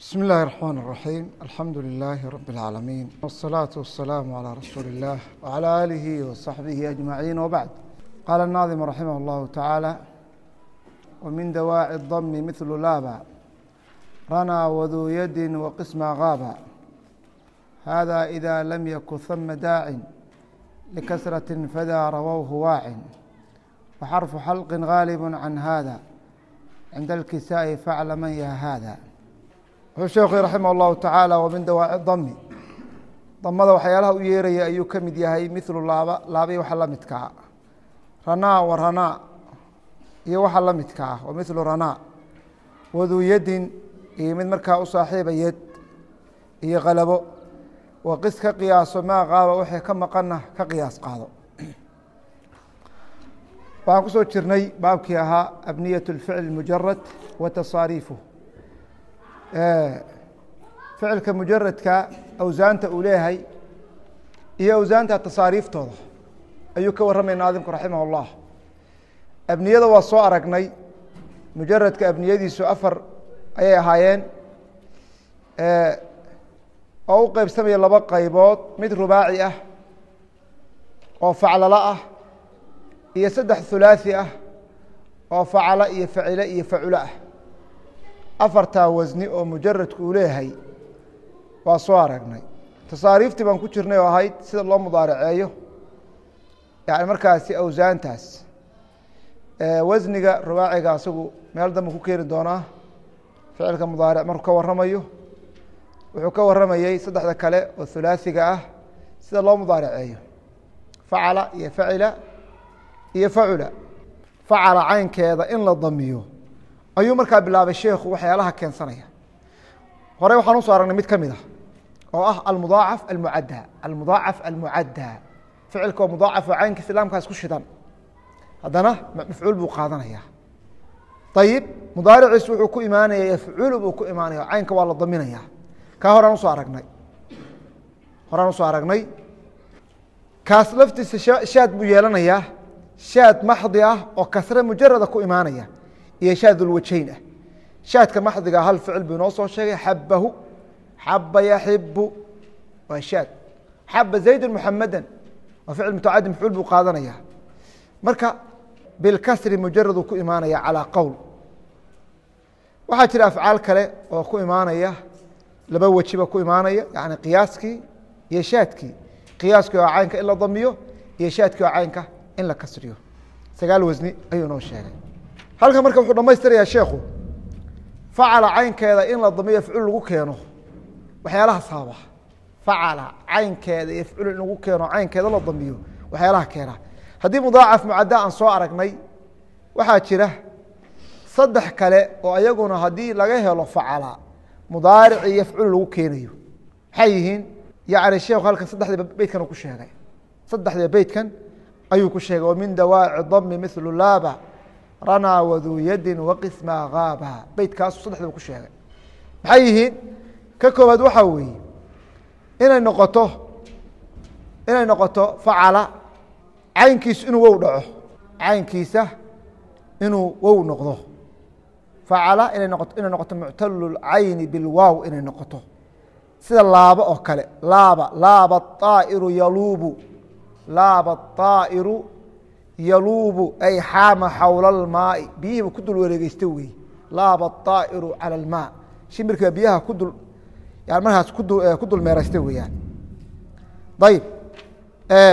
بسم الله الرحمن الرحيم الحمد لله رب العالمين والصلاة والسلام على رسول الله وعلى آله وصحبه أجمعين وبعد قال الناظم رحمه الله تعالى ومن دواعي الضم مثل لابا رنا وذو يد وقسم غابا هذا إذا لم يكن ثم داع لكسرة فذا رووه واع وحرف حلق غالب عن هذا عند الكساء فعل من يا هذا wuxuu sheekhu raximah اllahu tacaala wa min dawaaci dami damada waxyaalaha u yeeraya ayuu ka mid yahay milu laaba laabai waxa la midkaa ranaa wa ranaa iyo waxa la midkaa wa milu ranaa waduu yadin iyo mid markaa u saaxiiba yad iyo kalabo wa qis ka qiyaaso maa qaaba waxay ka maqana ka qiyaas qaado. Waxaan ku soo jirnay baabkii ahaa abniyat اlficl mujarad wa tasaariifuh ficilka mujaradka awsaanta uu leeyahay iyo awsaanta tasaariiftooda ayuu ka warramaya naadimku raximah اllah abniyada waa soo aragnay mujaradka abniyadiisu afar ayay ahaayeen oo u qeybsamaya laba qaybood mid rubaaci ah oo faclalo ah iyo saddex hulaaثi ah oo facalo iyo facile iyo faculo ah afartaa wasni oo mujaradku uu leeyahay waa soo aragnay. Tasaariiftii baan ku jirnay oo ahayd sida loo mudaaraceeyo yani markaasi awsaantaas. Wasniga rubaaciga asagu meel dambe ku keeni doonaa ficilka mudaaric markuu ka warramayo wuxuu ka warramayey saddexda kale oo hulaasiga ah sida loo mudaaraceeyo facala iyo facila iyo facula. Facala caynkeeda in la damiyo ayuu markaa bilaabay sheekhu waxyaalaha keensanaya. Hore waxaan u soo aragnay mid ka mid ah oo ah almudaacaf almucadda almudaacaf almucadda ficilka oo mudaacaf caynka islaamkaas ku shidan. Haddana mafcuul buu qaadanaya. Ayib mudaariciisu wuxuu ku imaanaya yafculu buu ku imaanaya caynka waa la daminaya. Kaa horaan u soo aragnay. Horaan u soo aragnay. Kaas laftiisa shaad buu yeelanayaa shaad maxdi ah oo kasre mujarada ku imaanaya iyo shaad ulwajayn ah. Shaadka maxdiga hal ficil buu inoo soo sheegay xabahu xaba yaxibu waa shaad. Xaba zaydu muxamada waa ficil mutacadi mafcuul buu qaadanaya. Marka bilkasri mujaradu ku imaanaya calaa qowl. Waxaa jira afcaal kale oo ku imaanaya laba wejiba ku imaanaya yani qiyaaskii iyo shaadkii. Qiyaaskii oo caynka in la damiyo iyo shaadkii oo caynka in la kasriyo. Sagaal wasni ayuu inoo sheegay halkan marka wuxuu dhamaystirayaa sheekhu facala caynkeeda in la damiyo yafcul lagu keeno waxyaalaha sababa facala caynkeeda yafcul in lagu keeno caynkeeda la damiyo waxyaalaha keena. Haddii mudaacaf mucadda aan soo aragnay waxaa jira saddex kale oo ayaguna haddii laga helo facala mudaarici yafcul lagu keenayo. Maxay yihiin yani sheekhu halkan saddexdiiba beytkan ku sheegay. Saddexdiiba beytkan ayuu ku sheegay min dawaaci dami milu laaba ranaa waduu yadin waqisma gaaba beytkaasu saddexdiiba ku sheegay. Maxay yihiin? Ka koobaad waxaa weeye inay noqoto inay noqoto facala caynkiisu inuu wow dhaco. Caynkiisa inuu wow noqdo. Facala inay noqoto inay noqoto muctalu lcayni bilwaaw inay noqoto. Sida laaba oo kale laaba laaba aa'iru yaluubu laaba aa'iru yaluubu ay xaama xawla almaai biyihiiba ku dul wareegeysta wey laaba aa'iru cala almaa shimbirkiiba biyaha ku dul yani markaas ku dul meeraysta weeyaan. Ayib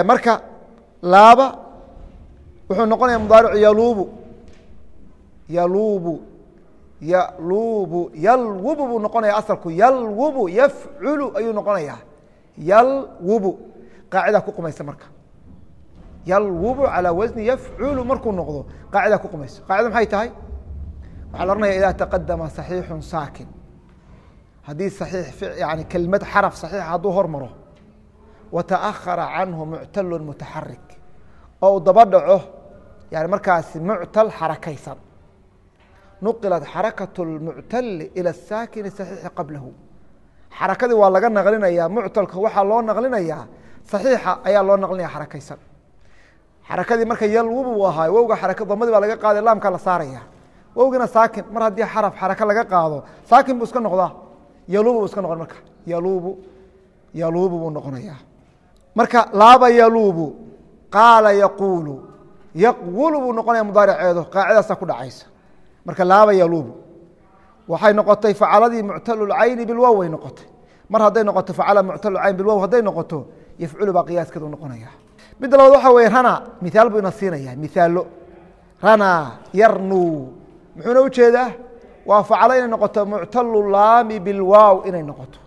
marka laaba wuxuu noqonaya mudaaricu yaluubu. Yaluubu yaluubu yalwubu buu noqonaya asalku. Yalwubu yafculu ayuu noqonaya yalwubu. Qaacida ku qumaysa marka yalwubu calى wasni yafculu markuu noqdo qaacida ku qumayso qaacida maxay tahay waxaa la ohanaya ida taqadama صaxiixu saakin haddii صaxiix yani kelmad xaraf صaxiixa hadduu hormaro wa taأkhara canhu muctalu mutaxarik oo u daba dhaco yani markaasi muctal xarakaysan nuqilat xarakaة اlmuctali ilى الsaakini صaxiixi qablahu xarakadii waa laga naqlinaya muctalka waxaa loo naqlinayaa صaxiixa ayaa loo naqlinaya xarakaysan xarakadii marka yalwubu u ahaay wowga xaraka damadii baa laga qaaday laamkaa la saaraya. Wowgina saakin mar haddii xaraf xaraka laga qaado saakin buu iska noqdaa. Yaluubu buu iska noqon marka. Yaluubu yaluubu buu noqonayaa. Marka laaba yaluubu qaala yaquulu. Yaqwulu buu noqonaya mudaariceedu qaacidaasa ku dhacaysa. Marka laaba yaluubu waxay noqotay facaladii muctalulcayni bilwow way noqotay. Mar hadday noqoto facala muctalulcayn bilwow hadday noqoto yafculu baa qiyaaskeedu noqonaya midda labaad waxa weye rana mihaal buu ina siinaya mihaalo rana yarnuu muxuuna u jeedaa waa facalo inay noqoto muctalu laami bilwaaw inay noqoto.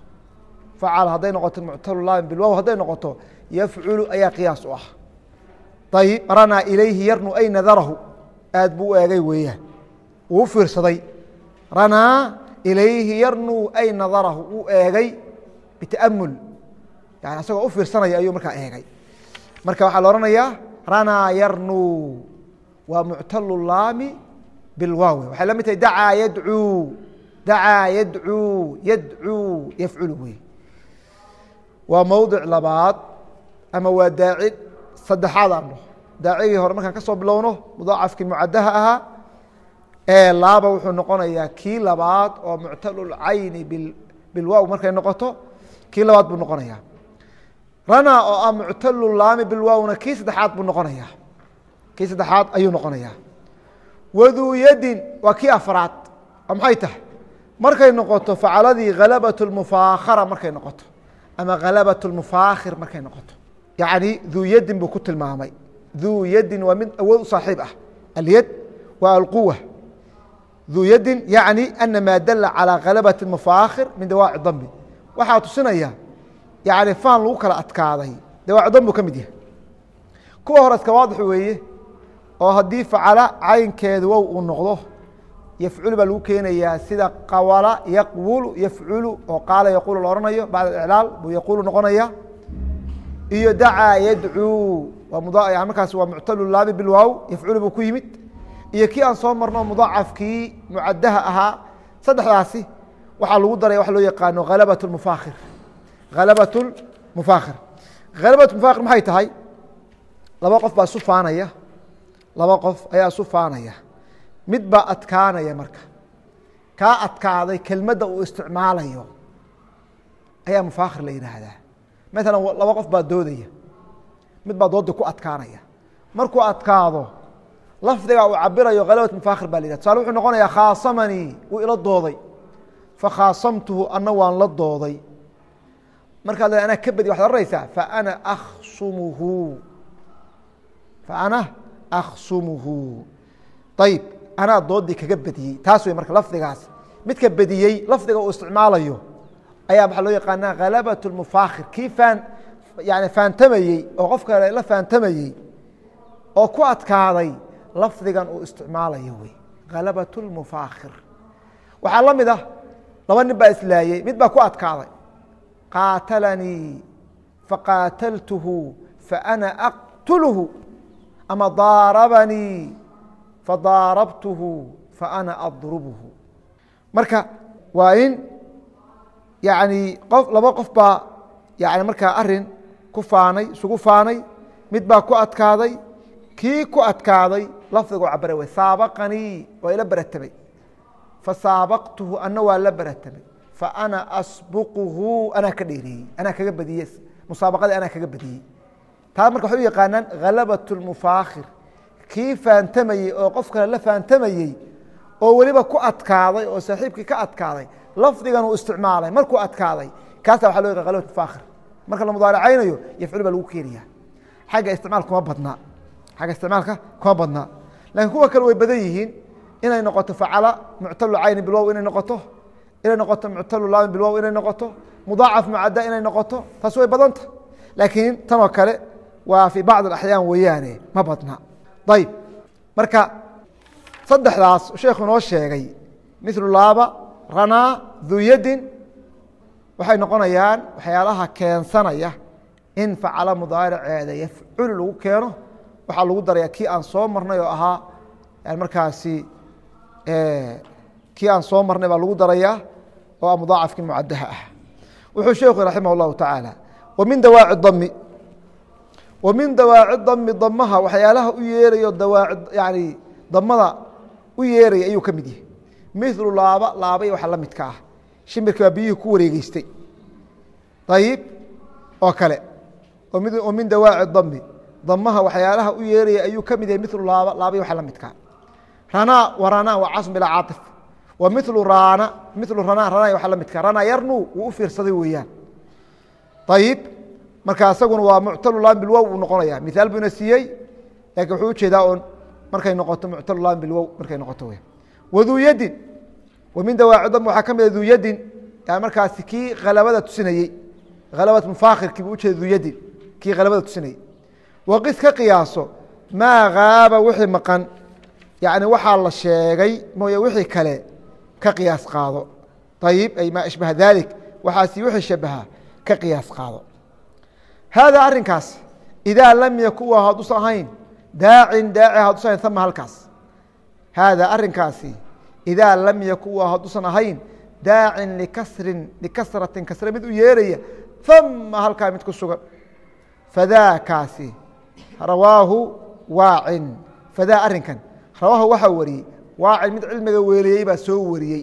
Facal hadday noqoto muctalu laami bilwaaw hadday noqoto yafculu ayaa qiyaas u ah. Ayib ranaa ilayhi yarnu ay nadarahu. Aad buu u eegay weeyaan. Wuu fiirsaday. Ranaa ilayhi yarnu ay nadarahu. Uu eegay bita'amul. Yani asagoo u fiirsanaya ayuu markaa eegay marka waxaa la ohanayaa ranaa yarnu waa muctalu laami bilwaawi waxay la mid tahay dacaa yadcuu dacaa yadcuu yadcuu yafculu wey. Waa mowdic labaad ama waa daaci saddexaad aan dhaho daacigii hore markaan ka soo bilowno mudaacafkii mucadaha ahaa ee laaba wuxuu noqonayaa kii labaad oo muctalulcayni bilwaaw markay noqoto kii labaad buu noqonayaa rana oo ah muctalulaami bilwaawna kii saddexaad buu noqonayaa. Kii saddexaad ayuu noqonayaa. Waduu yadin waa kii afraad. Oo maxay tahay? Markay noqoto facaladii halabat lmufaakhara markay noqoto. Ama halabat lmufaakhir markay noqoto. Yacni duu yadin buu ku tilmaamay. Duu yadin waa mid awood u saaxiib ah. Alyad waa alquwa duu yadin yacni ana maa dala calىa halabat mufaakhir min dawaaci dambi waxaa tusinaya yani faan lagu kala adkaaday. Dawaaci dambi buu ka mid yahay. Kuwa hore iska waadix weeye oo haddii facala caynkeedu wow uu noqdo yafculu baa lagu keenayaa sida qawala yaqwulu yafculu oo qaala yaquulu la ohanayo bacd iclaal buu yaquulu noqonaya. Iyo dacaa yadcuu waa markaas waa muctalu laami bilwaaw yafculu buu ku yimid. Iyo kii aan soo marno mudaacafkii mucadaha ahaa saddexdaasi waxaa lagu daraya waxa loo yaqaano halabat mufaakhir halabat mufaakhir halabat mufaakhir maxay tahay? Laba qof baa isu faanaya laba qof ayaa isu faanaya mid baa adkaanaya marka. Kaa adkaaday kelmadda uu isticmaalayo ayaa mufaakhir la yidhaahdaa maala laba qof baa doodaya. Mid baa doodii ku adkaanaya. Markuu adkaado lafdiga uu cabirayo halabat mufaakhir ba la yihah tusaale wuxuu noqonayaa khaasamanii wuu ila dooday. Fakhaasamtuhu ana waan la dooday markaad anaa ka badi waxad ohanaysaa faana aksumuhu faana aksumuhu ayib anaa doodii kaga bediyey. Taas wey marka lafdigaas. Midka bediyey lafdiga uu isticmaalayo ayaa waxaa loo yaqaanaa halabat mufaakhir kii faan yani faantamayey oo qof kale la faantamayey oo ku adkaaday lafdigan uu isticmaalayo wey. Halabat mufaakhir waxaa la mid ah laba nin baa islaayey mid baa ku adkaaday qaatalanii faqaataltuhu faana aqtulhu ama daarabanii fadaarabtuhu faana adrubhu marka waa in yani qof laba qof baa yani markaa arrin ku faanay isugu faanay mid baa ku adkaaday kii ku adkaaday lafdigu cabara wey saabaqanii waa ila beratamay fasaabaqtuhu ana waa la beratamay faana asbuquhu anaa ka dheereeyey anaa kaga badiyey musaabaqadii anaa kaga badiyey taa marka waxay u yaqaanaan halabat mufaakhir kii faantamayey oo qof kale la faantamayey oo weliba ku adkaaday oo saaxiibkii ka adkaaday lafdigan uu isticmaalay markuu adkaaday kaasa waa lo yaqan halabat mufaakhir. Marka la mudaaracaynayo yafcul baa lagu keenaya xagga isticmaal kuma badnaa xagga isticmaalka kuma badnaa lakiin kuwa kale way badan yihiin inay noqoto facala muctalu cayni bilwow inay noqoto inay noqoto muctalu laami bilwow inay noqoto mudaacaf mucada inay noqoto taas way badanta. Laakiin tan oo kale waa fii bacd axyaan weeyaane ma badna. Ayb marka saddexdaas sheekhu inoo sheegay milu laaba ranaa duyadin waxay noqonayaan waxyaalaha keensanaya in facala mudaariceeda yafculu lagu keeno. Waxaa lagu daraya kii aan soo marnay oo ahaa markaasi kii aan soo marnay baa lagu darayaa oo ah mudaacafkii mucadaha ah. Wuxuu sheekhu raximah اllahu tacaala wamin dawaaci dami wa min dawaaci dami damaha waxyaalaha u yeerayo dawaaci yani damada u yeeraya ayuu ka mid yahay. Milu laaba laabay waxa la midka ah. Shimbirkii baa biyihii ku wareegeystay. Ayib oo kale. Oo min dawaaci dami damaha waxyaalaha u yeeraya ayuu ka mid yahay milu laaba laabay waxa la midkaa ranaa wa ranaa waa casm bilaa caatif wa milu raana milu ranaa ranaa waxa la midkaa ranaa yarnu wuu u fiirsaday weeyaan. Ayib marka isaguna waa muctalu lam bilwow uu noqonaya. Miaal buu ina siiyey laakiin wuxuu u jeedaa on markay noqoto muctalu lam bilwow markay noqoto w waduu yadin wa min dawaaci dam waxaa ka mida duu yadin yani markaasi kii halabada tusinayey. Halabat mufakhirkii buu ujeeda duu yadin kii halabada tusinayey. Waqis ka qiyaaso maa haaba wixii maqan yani waxaa la sheegay mooye wixii kale ka qiyaas qaado. Ayib ay maa ashbaha dalik waxaasi wixii shabaha ka qiyaas qaado. Haadaa arrinkaas idaa lam yakun waa hadduusan ahayn daacin daaci hadduusan ahayn ama halkaas. Haadaa arrinkaasi idaa lam yakun waa hadduusan ahayn daacin likasrin likasratin kasre mid u yeeraya ama halkaa mid ku sugan. Fadaakaasi rawaahu waacin. Fadaa arrinkan rawaahu waxaa wariyey waacin mid cilmiga weeliyey baa soo wariyey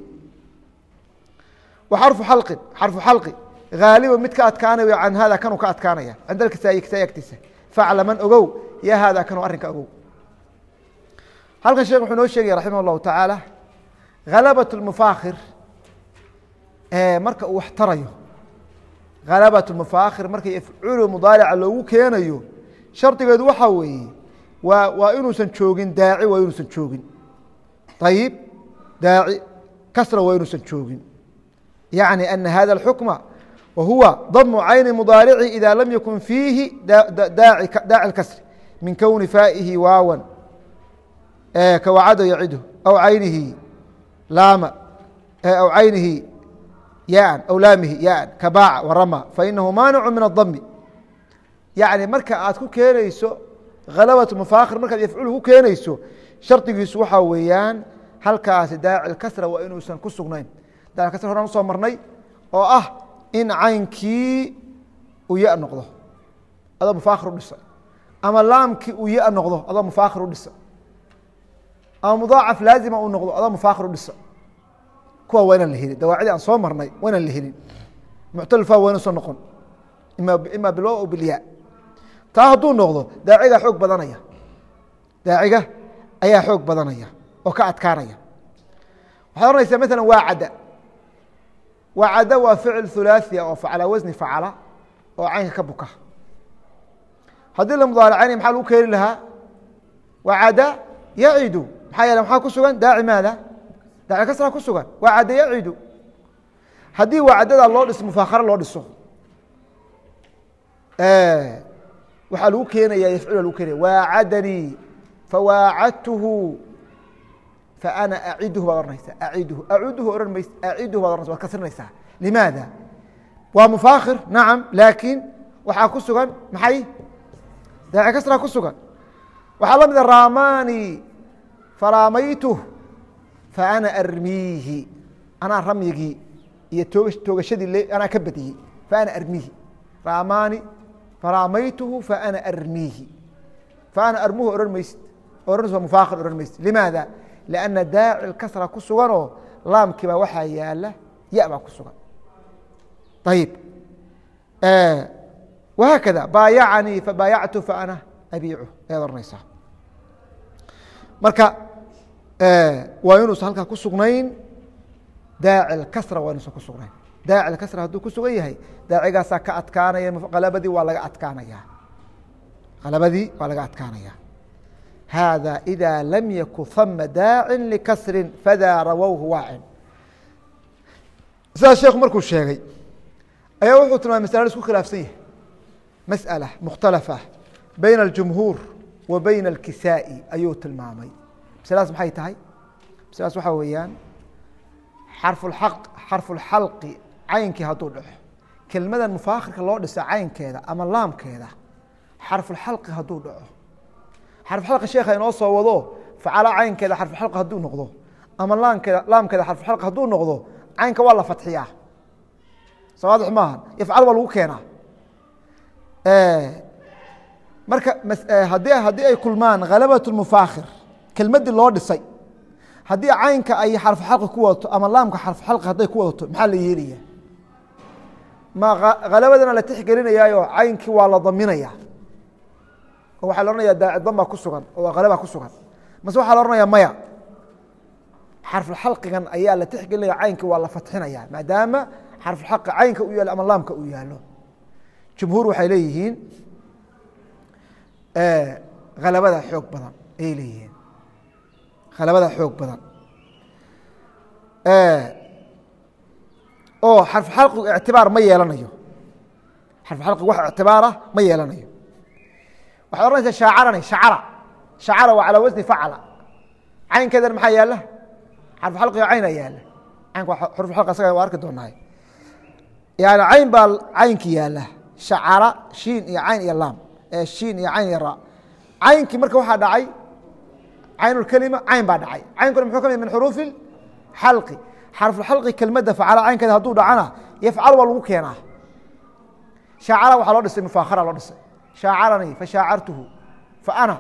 wa xarfu xalqin xarfu xalqi haaliba mid ka adkaanaya can hada kanuu ka adkaanaya cinda alkisaai kisaai agtiisa faclaman ogow ya hada kanuu arrinka ogow halkan sheekh wuxuu noo sheegaya raximah اllahu tacaala halabat اlmufaakhir marka uu wax tarayo halabat اlmufaakhir marka yafculu mudaarica loogu keenayo shardigeedu waxaa weeye waa waa inuusan joogin daaci waa inuusan joogin ayib daaci kasra waa inuusan joogin yacni ana hada اlxukma wahuwa damu cayni mudaarici ida lam yakun fiihi daaci اkasri min kowni faa'ihi waawan kawacado yacidu aw caynihi laama aw caynihi yaan aw laamihi yaan kabaaca warama fainahu maanicu min adami yacni marka aad ku keenayso khalabat mufaakhir markaad yafculu ku keenayso shardigiisu waxaa weeyaan halkaasi daaci kasra waa inuusan ku sugnayn. Daaci kasra horaan u soo marnay oo ah in caynkii uu ya noqdo adoo mufaakhir u dhisa ama laamkii uu ya noqdo adoo mufaakhir u dhisa ama mudaacaf laazima uu noqdo adoo mufaakhir u dhisa. Kuwa waa la helin. Dawaacidi aan soo marnay waa la helin. Muctalfa waa inuusan noqon. Ima bilwa o bilyaa. Taa hadduu noqdo daaciga xoog badanaya. Daaciga ayaa xoog badanaya oo ka adkaanaya. Waxaad oranaysaa maala waa cadda. Waa ficil hulaaثia oo calaa wasni facala oo caynka ka buka. Haddii la mudaaracaynaya maxaa lagu keeni lahaa? Waa cadda yacidu maxaa yeele maxaa ku sugan? Daaci maada? Daaci kasra ku sugan. Waa cadda yacidu haddii waa caddada loo dhiso mufaakaro loo dhiso waxaa lagu keenaya yafcil lagu keenaya waacadanii fawaacadtuhu faana aciduhu baad ohanaysaa aciduhu acuduhu ohan mays aciduhu baad ohanaysa waad kasrinaysaa limaada waa mufaakhir nacam laakiin waxaa ku sugan maxay daaci kasraa ku sugan waxaa la mida raamani faraamaytuh faana armiihi anaa iyo tooga toogashadii anaa ka badiyey faana armiihi raamani faraamaytuhu faana armiihi faana armuhu ohan maysid ohanaysa mufaakhir ohan maysid limaada lianna daaci kasra ku suganoo laamkiibaa waxaa yaalla ya baa ku sugan ayib wahaakada baayacanii fabaayactu faana abiicu ayaad ohanaysaa marka waa inuusan halkaa ku sugnayn daaci kasra waa inuusan ku sugnayn daaci kasra hadduu ku sugan yahay daacigaasaa ka adkaanaya qalabadii waa laga adkaanaya qalabadii waa laga adkaanaya hada إida lam yakun hama daacin likasri fadaa rawowhu waacin sidaas sheekhu markuu sheegay ayaa wuxuu tilmaamay masala isku khilaafsan yahay masأala mukhtalafa bayna اljumhuur wa bayna اlkisaa'i ayuu tilmaamay masaladaas maxay tahay masaladaas waxaa weeyaan xarfuaq xarfulxalqi caynkii hadduu dhaco kelmadan mufaakhirka loo dhisa caynkeeda ama laamkeeda xarfulxalqi hadduu dhaco xarfuxalqi sheekha inoo soo wado facala caynkeeda xarfuxalqi hadduu noqdo ama laamkeeda laamkeeda xarfuxalqi hadduu noqdo caynka waa la fatxiyaa. Soo waadix maaha yafcal baa lagu keenaa. Marka haddii haddii ay kulmaan khalabat mufaakhir kelmaddii loo dhisay haddii caynka ay xarfu xalqi ku wadato ama laamka xarfu xalqi hadday ku wadato maxaa la yeelaya? Ma halabadana la tixgelinayaayo caynkii waa la daminaya oo la ohanaya daacidan baa ku sugan oo halaba ku sugan. Mase waxaa la ohanaya maya. Xarfuxalqigan ayaa la tixgelinaya caynkii waa la fatxinaya maadaama xarfuxalqi caynka u yaalo ama laamka uu yaalo. Jumhuur waxay leeyihiin halabada xoog badan ayay leeyihiin. Halabada xoog badan. Oo xarfu xalqigu ictibaar ma yeelanayo. Xarfu xalqigu wax ictibaara ma yeelanayo waxaad ohanaysaa shaacarani shacara. Shacara waa calaa wasni facala. Caynkeedana maxaa yaalla xarfu xalqiga cayna yaalla caynka xurfu xalq asaga waa arki doonaay yani cayn baa caynki yaalla shacara shiin iyo cayn iyo laam. Shiin iyo cayn iyo ra. Caynkii marka waxaa dhacay caynulkelima cayn baa dhacay. Caynkuna muxuu ka mid min xuruufi xalqi. Xarfuxalqi kelmadda facala caynkeeda hadduu dhacana yafcal waa lagu keenaa. Shaacala waxaa loo dhisay mufaakara loo dhisay shaacaranii fashaacartuhu faana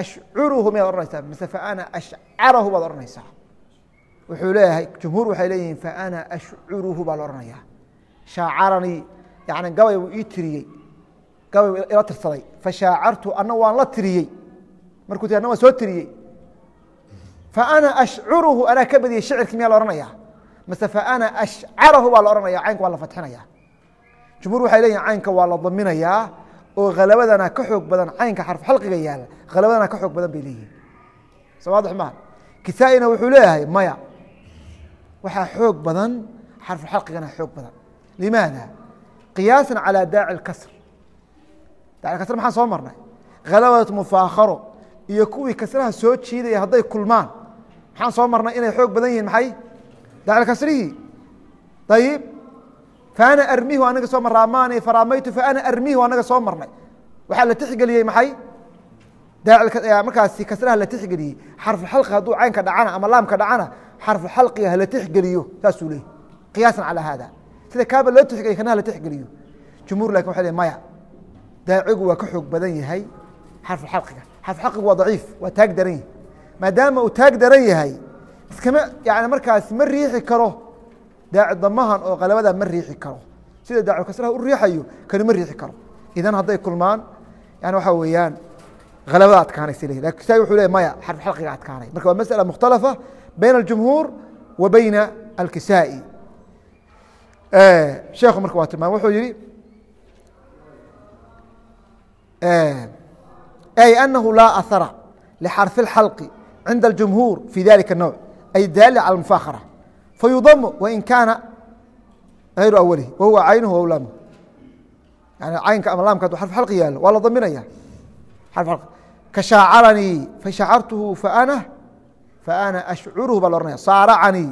ashcuruhu miyaad ohanaysaa mise faana ashcarahu baad ohanaysaa wuxuu leeyahay jumhuur waxay leeyihiin faana ashcuruhu baa la ohanaya shaacaranii yani gabay buu ii tiriyey gabay ila tirsaday fashaacartu ana waan la tiriyey markuu ti ana waan soo tiriyey faana ashcuruhu anaa ka badiyey shicirki miyaa la ohanaya mase faana ashcarahu baa la ohanaya caynka waa la fatxinaya jumhuur waxay leeyihiin caynka waa la daminayaa oo halabadana ka xoog badan caynka xarfu xalqiga yaalla halabadana ka xoog badan bay leeyihiin soo maa kisaa-ina wuxuu leeyahay maya. Waxaa xoog badan xarfu xalqigana xoog badan. Limaada? Qiyaasa calى daaci اkasr daaci kasr maxaan soo marnay? Halabat mufaakharo iyo kuwii kasraha soo jiidaya hadday kulmaan. Maxaan soo marnay inay xoog badan yihiin maxay? Daaci kasrihii ayib faana armihu anaga soo mar ramani faraamaytu faana armihu anaga soo marnay waxaa la tixgeliyey maxay markaasi kasraha la tixgeliyey xarfu xalqi hadduu caynka dhacana ama laamka dhacana xarfu xalqiga hala tixgeliyo saasuu leeyay qiyaasan calى hada sida kaaba loo tixgeliy kana hala tixgeliyo jumhur laakiin le maya daacigu waa ka xoog badan yahay xarfu xalqiga xarfu xalqigu waa daciif waa taag daran yahay maadaama uu taag daran yahay iskama yani markaas ma riixi karo daaci damahan oo qalabada ma riixi karo sida daaci kasraha u riixayo kani ma riixi karo idan hadday kulmaan yani waxaa weeyaan halabada adkaanaysa le lakin sa wuxuu le maya xarfu xalqiga adkaanay marka waa masأala mukhtalafa bayna اljumhuur wa bayna alkisaa-i sheekhu marka waa tilmaam wuxuu yihi ay anahu laa ahara lxarfi اxalqi cinda اljumhuur fi dalika الnowc ay daali calى mufakhara fayudamu wain kaana غayru awalihi wahuwa caynuhu aw laamhu yani caynka ama laamka haduu xarfu xalqi yaalo waa la daminaya ka shaacaranii fashacartuhu faana faana ashcuruhu baa la ohanaya saaracanii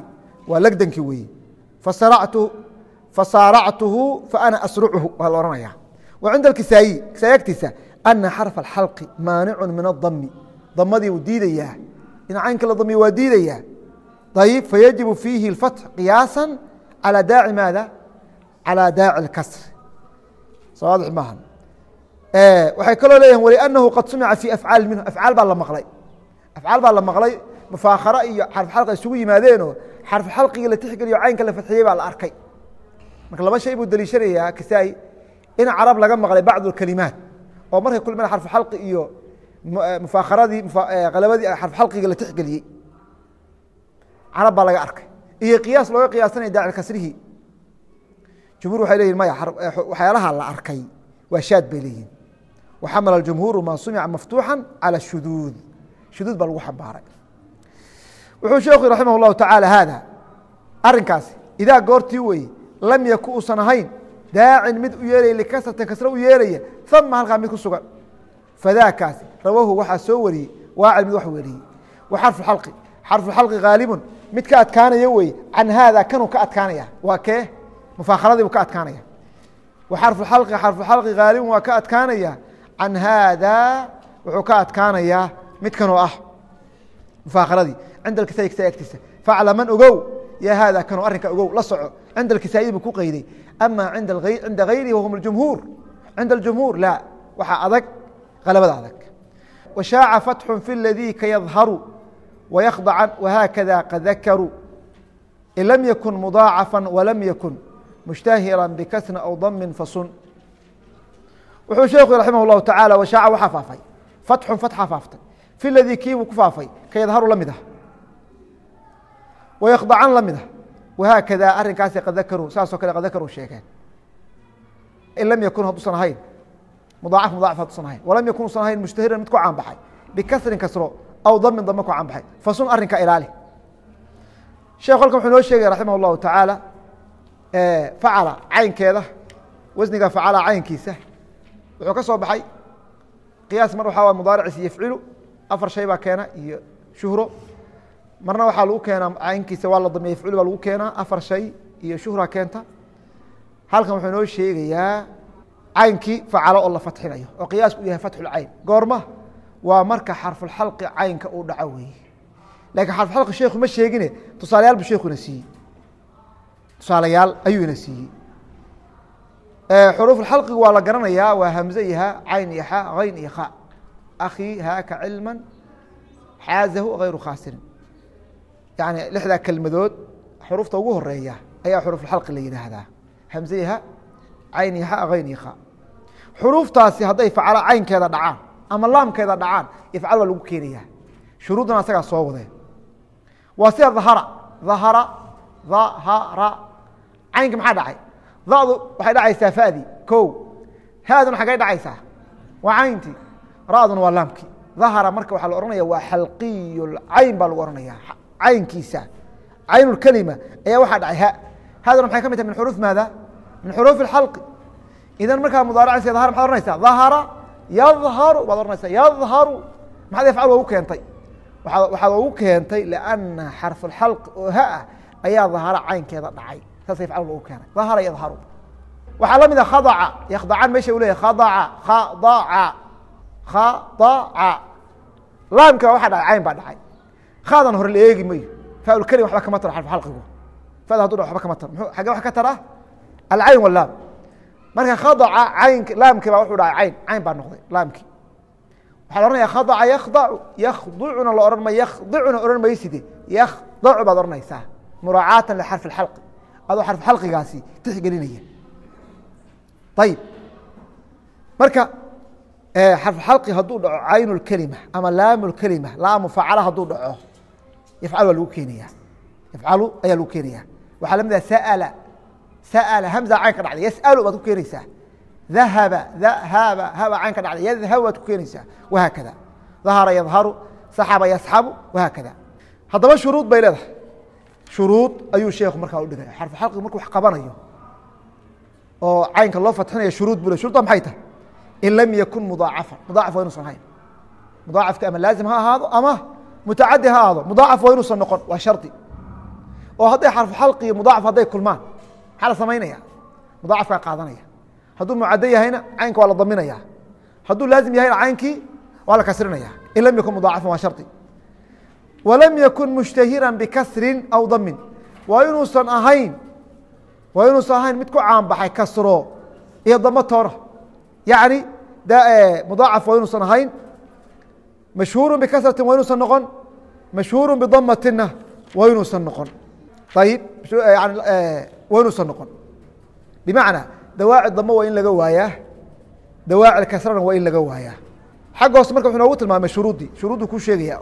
waa legdankii weeye fasaaractuhu faana asruchu waa la ohanaya wa cinda kisaayi kisaayi agtiisa ana xarfa اxalqi maanicu min adami damadii uu diidayaa in caynka la damiyo waa diidayaa ayib fayajibu fiihi اfatx qiyaasa calى daaci maada calى daaci اkasr sawaadix maaha waxay kaloo leeyihin wlأnahu qad sumica fi afcaali minhu afcaal baa la maqlay afcaal baa la maqlay mufaakharo iyo xarfu xalqa isugu yimaadeenoo xarfu xalqigii la tixgeliyo caynka la fadxiyey baa la arkay marka laba shay buu deliishanayaa kisaa-i in carab laga maqlay bacd اkalimaat oo markay kulmeen xarfu xalqi iyo mufaakharadii qalabadii xarfu xalqiga la tixgeliyey carab baa laga arkay. Iyo qiyaas looga qiyaasanaya daacil kasrihii jumhur waxay leyihin maya eh, waxyaalaha la arkay waa shaad bay leeyihiin waxamala ajumhuuru maa sumica maftuuxa cala shuduud. Shuduud baa lagu xambaaray. Wuxuu sheekhu raximah اllahu tacaala haada arrinkaasi idaa goortii weye lam yaku usan ahayn daacin mid u yeelaya likasratan kasre u yeelaya ama halkaa mid ku sugan. Fadaakaasi rawaahu waxaa soo wariyey waacil mid wax weriyey wa xarfu xalqi xarfu xalqi mid ka adkaanaya weye can haada kanuu ka adkaanaya. Waa kee? Mufaakharadii buu ka adkaanaya. Wa xarfu xalqi xarfu xalqi haalibun waa ka adkaanaya. Can haada wuxuu ka adkaanayaa midkanoo ah. Mufaakharadii cinda alkisaai kisaa agtiisa. Faclaman ogow ya haada kanoo arrinka ogow la soco. Cinda alkisaayi buu ku qeyday. Ama cinda gayrihi wahum اjumhuur cinda اljumhuur la waxaa adag qalabada adag. Washaaca fatxu fi ladii ka yadharu ويkضعا وhkذا qad ذkrوا in lam ykن مضاaعفا وlam ykن مشhتahirا بkسن أو ضم fasun wuxuu sheekhu raximah الlahu taعalى وشhaaca waxaa faafay fatxu fatxa faaftay fi ladii kiibuu ku faafay ka yadharu la mid ah وaykhضacan la mid ah وhaakada arrinkaasi qad dakaruu saasoo kale qad dakaruu sheegeen in lam yakun hadduusan ahayn mudaacaf mudaacaf hadduusan ahayn walam yakun usan ahayn mushtahiran mid ku caanbaxay bikasrin kasro aw damin dambe ku canbaxay fasun arrinka ilaali sheekh halkan wuxuu noo sheegaya raximah اllahu tacaala facala caynkeeda wasniga facala caynkiisa wuxuu ka soo baxay qiyaas mar waxaa mudaariciis yafcilu afar shay baa keena iyo shuhro marna waxaa lagu keenaa caynkiisa waa la damiya yafcilu baa lagu keenaa afar shay iyo shuhra keenta halkan wuxuu noo sheegayaa caynkii facalo oo la fatxinayo oo qiyaasku u yahay fatxulcayn goorma waa marka xarfulxalqi caynka uu dhaco weeye lakiin xarfulxalqi sheekhu ma sheegine tusaalayaal buu sheekhu ina siiyey. Tusaalayaal ayuu siiyey. Xuruufulxalqigu waa la garanayaa waa hamze iyo ha cayn iyo xa hayn iyo kha akii haaka cilma xaazahu hayru khaasirin yani lixdaa kelmadood xurufta ugu horreeya ayaa xuruufulxalqi la yidhaahdaa. Hamze iyo ha cayn iyo xa hayn iyo kha xuruuftaasi hadday facalo caynkeeda dhacaan ama laamkeeda dhacaan ifcal waa lagu keenayaa. Shuruuddana asagaa soo wadee waa sida dhahara dhahara dhahara. Caynka maxaa dhacay? Dadu waxay dhacaysaa fadi ko haaduna xaggay dhacaysaa? Waa cayntii raduna waa laamkii dhahara marka waxaa la ohanaya waa xalqiy cayn baa lagu ohanaya caynkiisa. Cayn اkelima ayaa waxaa dhacay ha. Haaduna maxay ka mid tahay min xuruuf maada? Min xuruuf اxalqi idan markaa mudaaracaysa dhahar maxad ohanaysaa dhahara yadharu baad ohanaysaa yadharu maxaad afcal ugu keentay. Waxaad ugu keentay lana xarf اxalqi oo ha ah ayaa dhahara caynkeeda dhacay. Saas afcal logu keenay. Dhahara yadharu waxaa la mid a khadaca. Yakdacan meesha u leyahy khadaca khadaca khadaca. Laamka waxaa dhacay cayn baa dhacay. Khaadan hore la eegi mayo faaulkelim waxba kama taro xarfu xalqigu. Fada haduu dha waba kama taro. Mxuu xagee wax ka tara? Alcayn walaam marka khadaca caynk laamkii baa wuxuu dhahay cayn cayn baa noqday laamkii. Waxaa la ohanaya khadaca yakhdacu yakhducuna la ohan ma yakhdicuna odhan mayside yakhdacu baad odhanaysaa muraacaatan lixarfi alxalqi adoo xarfi xalqigaasi tixgelinaya ayib marka xarfi xalqi hadduu dhaco cayn اlkelima ama laam lkelima laamu facala hadduu dhaco yafcal waa lagu keenaya yafcalu ayaa lagu keenaya waxaa lamida ah saala sa'ala hamza cayn ka dhacday yas'alu baad ku keenaysaa dahaba dahaba haba cayn ka dhacday yadhabu baad ku keenaysaa wahaakada dahara yadharu saxaba yasxabu wahaakada haddaba shuruud bay leedahay shuruud ayuu sheekhu markaa udhigaya xarfu xalqigu markuu wax qabanayo oo caynka loo fatxinaya shuruud buu le shurudda maxay tahay in lam yakun mudaacafan mudaacaf waa inuusan ahayn mudaacafka ama laazim ha ahaado ama mutacadi ha ahaado mudaacaf waa inuusan noqon waa shardi oo hadday xarfu xalqi iyo mudaacaf hadday kulmaan maxaa la samaynaya mudaacafkaa qaadanaya. Hadduu mucaddo yahayna caynka waa la daminaya. Hadduu laazim yahayna caynkii waa la kasrinaya. In lam yakun mudaacafan waa shardi walam yakun mushtahiran bikasrin aw damin waa inuusan ahayn waa inuusan ahayn mid ku caanbaxay kasro iyo damo toora yacni mudaacaf waa inuusan ahayn. Mashhuuru bikasratin waa inuusan noqon. Mashhuuru bidamatina waa inuusan noqon ayib inuusan noqon bimacnaa dawaaci damo waa in laga waayaa dawaaci kasrana waa in laga waayaa xagga hoose marka wuxu noogu tilmaamay shuruuddii shuruuddu ku sheegaya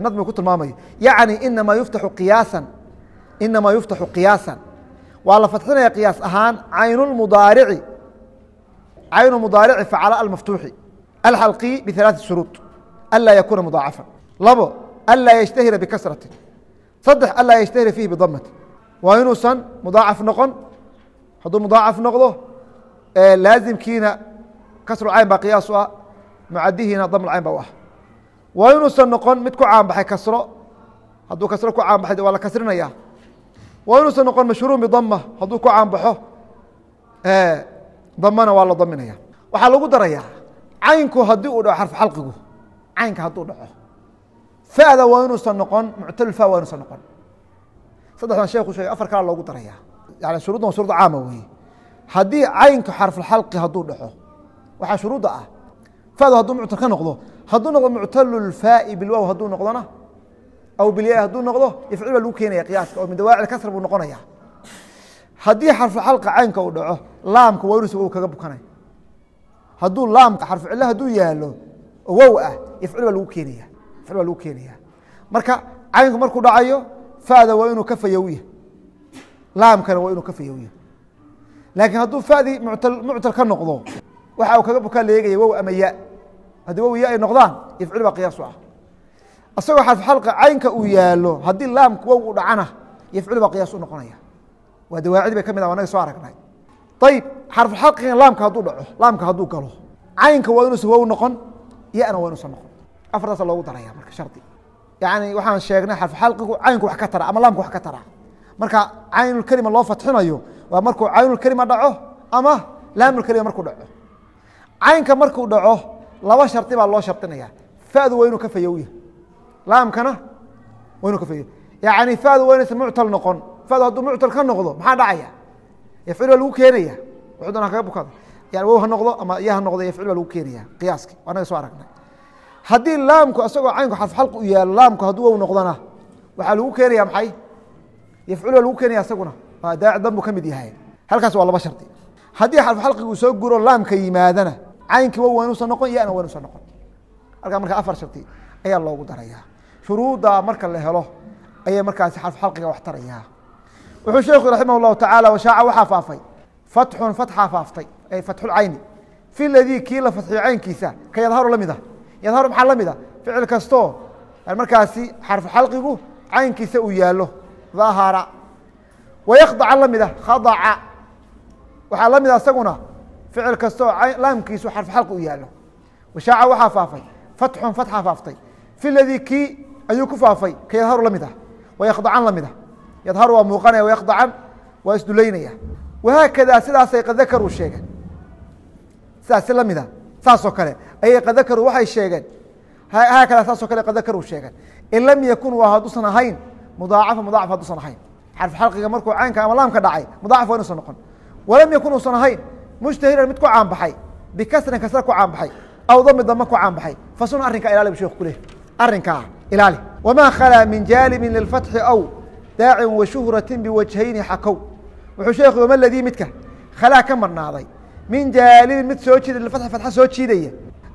nadmigu ku tilmaamayo yacni inamaa yuftaxu qiyaasan inamaa yuftaxu qiyaasan waa la fatxinaya qiyaas ahaan caynulmudaarici caynu facala almaftuuxi alxalqi bihalaaثi shuruud anlaa yakuuna mudaacafan labo anlaa yashtahira bikasratin saddex anlaa yashtahira fiihi bidamati waa inuusan mudaacaf noqon. Hadduu mudaacaf noqdo laazimkiina kasru cayn baa qiyaas u ah mucadihiina daml cayn u ah. Waa inuusan noqon mid ku caanbaxay kasro. Hadduu kasro ku caanbaxay waa la kasrinaya waa inuusan noqon mashhuurun bidama hadduu ku caanbaxo damana waa la daminaya waxaa lagu daraya caynku haddii uu dhaco xarfu xalqigu caynka hadduu dhaco fada waa inuusan noqon muctalfa waa inuusan noqon saddexdan sheekhu sheegay afar kala loogu daraya yani shuruuddan waa shuruud caama weye haddii caynka xarfuxalqi hadduu dhaco waxaa shuruudda ah fadu hadduu muctal ka noqdo hadduu noqdo muctalulfaai bilwow hadduu noqdona aw bilya hadduu noqdo yafcil baa lagu keenaya qiyaaska oo min dawaacil kasr buu noqonaya haddii xarfu xalqa caynka uu dhaco laamka waa inuusa wow kaga bukanay hadduu laamka xarfu cilo hadduu yaalo oo wow ah yafcil baa lagu keenaya baa lagu keenaya. Marka caynku markuu dhacayo fada waa inuu ka fayowya laamkana waa inuu ka fayowya laakiin hadduu fadii muctal ka noqdo waxa uu kaga bukaa leegaya wow ama ya. Haddii wow ya ay noqdaan yafcil baa qiyaas u ah. Asagoo xarfu xalqa caynka uu yaalo haddii laamka wow u dhacana yafcil baa qiyaas u noqonaya. Waa dawaacid bay ka mid ah anaga soo aragnay. Ayib xarfu xalqiga laamka hadduu dhaco laamka hadduu galo caynka waa inuusan wow noqon yana waa inuusan noqon afartaasa loogu daraya marka shardi yani waxaan sheegnay xarfu xalqigu caynku wax ka tara ama laamku wax ka tara. Marka caynulkelima loo fatxinayo waa markuu caynulkelima dhaco ama laamulkelima markuu dhaco. Caynka markuu dhaco laba shardi baa loo shardinaya fadu waa inuu ka fayowya laamkana waa inuu ka fayow yani fadu waa inaysan muctal noqon. Fadu hadduu muctal ka noqdo maxaa dhacaya? Yafcil baa lagu keenaya. Wuxuu doonaa kaga bukada yani wow ha noqdo ama ya ha noqdo yafcil baa lagu keenaya. Qiyaaski anaga soo aragnay haddii laamku isagoo caynku xarf xalqi u yaalo laamku hadduu wow noqdona waxaa lagu keenaya maxay? Yafcil baa lagu keenaya isaguna waa daaci dan buu ka mid yahay. Halkaas waa laba shardi haddii xarfu xalqigu soo guro laamka yimaadana caynkii wow waa noqon yana waa inuusan noqon. Halkaa marka afar shardi ayaa loogu daraya shuruudda marka la helo ayay markaasi xarfu xalqiga wax taraya wuxuu sheekhu raximah llahu tacaala washaaca waxaa faafay. Fatxun fatxaa faaftay ay fatxulcayni fi ladii kii la fatxiyo caynkiisa ka yadharu la mid ah yadharu maxaa la mid ah ficil kastoo markaasi xarfu xalqigu caynkiisa uu yaalo dahara wayakdaca la mid ah khadaca. Waxaa la mid ah isaguna ficil kastoo laamkiisu xarfu xalqi u yaalo washaaca waxaa faafay. Fatxun fatxaa faaftay. Fi ladii kii ayuu ku faafay. Ka yadharu la mid ah wayakdacan la mid ah yadharu waa muuqanaya wayakdacan waa isdulaynaya wahaakada sidaasay qadakaruu sheegeen. Sidaasi la mida saasoo kale ayay qadakaru waxay sheegeen. Haakada saasoo kale qadakaruu sheegeen. In lam yakun waa hadduusan ahayn mudaacafa mudaacaf hadduusan ahayn. Xarfu xalqiga markuu caynka ama laamka dhacay mudaacaf waa inuusan noqon. Walam yakun uusan ahayn mujtahiran mid ku caanbaxay bikasrin kasra ku caanbaxay aw dami dama ku caanbaxay. Fasun arrinkaa ilaali bu sheekh ku arrinkaa ilaali. Wamaa khalaa min jaalibin lilfatxi aw daacin wa biwajhayni xakow wuxuu sheekhu oma ladii midka? Khalaa ka marnaaday. Min jaalibin mid soo jiida lifatxi fatxa soo jiidaya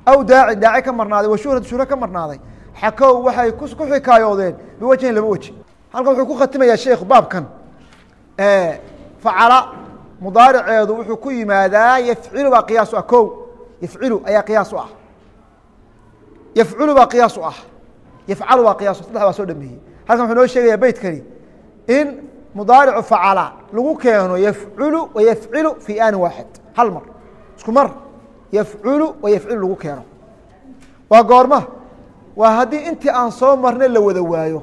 aw daacin daaci ka marnaaday wa shuhratin shuhro ka marnaaday. Xakow waxay ku xikaayoodeen biwajhayn laba weji halkan wuxuu ku khatimayaa sheekhu baabkan. Facala mudaariceedu wuxuu ku yimaadaa yafcilu baa qiyaas u ah ko yafcilu ayaa qiyaas u ah. Yafculu baa qiyaas ah. Yafcalu baa qiyaas saddex baa soo dhameeyey. Halkan wuxuu noo sheegaya beytkani in mudaaricu facala lagu keeno yafculu wa yafcilu fi aani waaxid. Hal mar. Isku mar yafculu wa yafcilu lagu keeno. Waa goorma. Waa haddii intii aan soo marnay la wada waayo.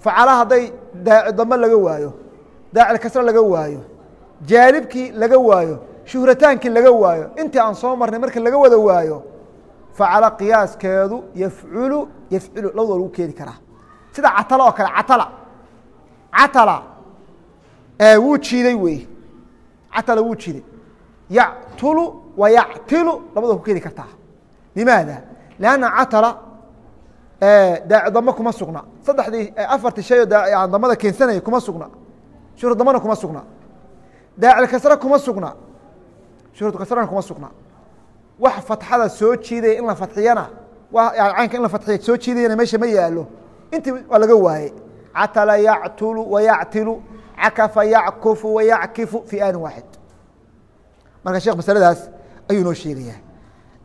Facala hadday daaci laga waayo. Daacil kasre laga waayo. Jaalibkii laga waayo. Shuhrataankii laga waayo. Intii aan soo marnay marka laga wada waayo. Facala qiyaaskeedu yafculu yafcilu labadoo lagu keeni karaa. Sida catala oo kale catala catala wuu jiiday wey. Catala wuu jiiday. Yactulu wa yactilu labadoo ku keeni kartaa limaada lanna catala daaci dambe kuma sugna saddexdii afartii shay oo daaci dambada keensanaya kuma sugna shuhra dambana kuma sugna daacil kasre kuma sugna shuhratu kasrana kuma sugna wax fatxada soo jiidaya in la fadxiyana caynka in la fadxiya soo jiidayana meesha ma yaalo intii waa laga waaye catala yactulu wa yactilu cakafa yackufu wa yackifu fi aani waaxid marka sheekh masaladaas ayuu noo sheegayaa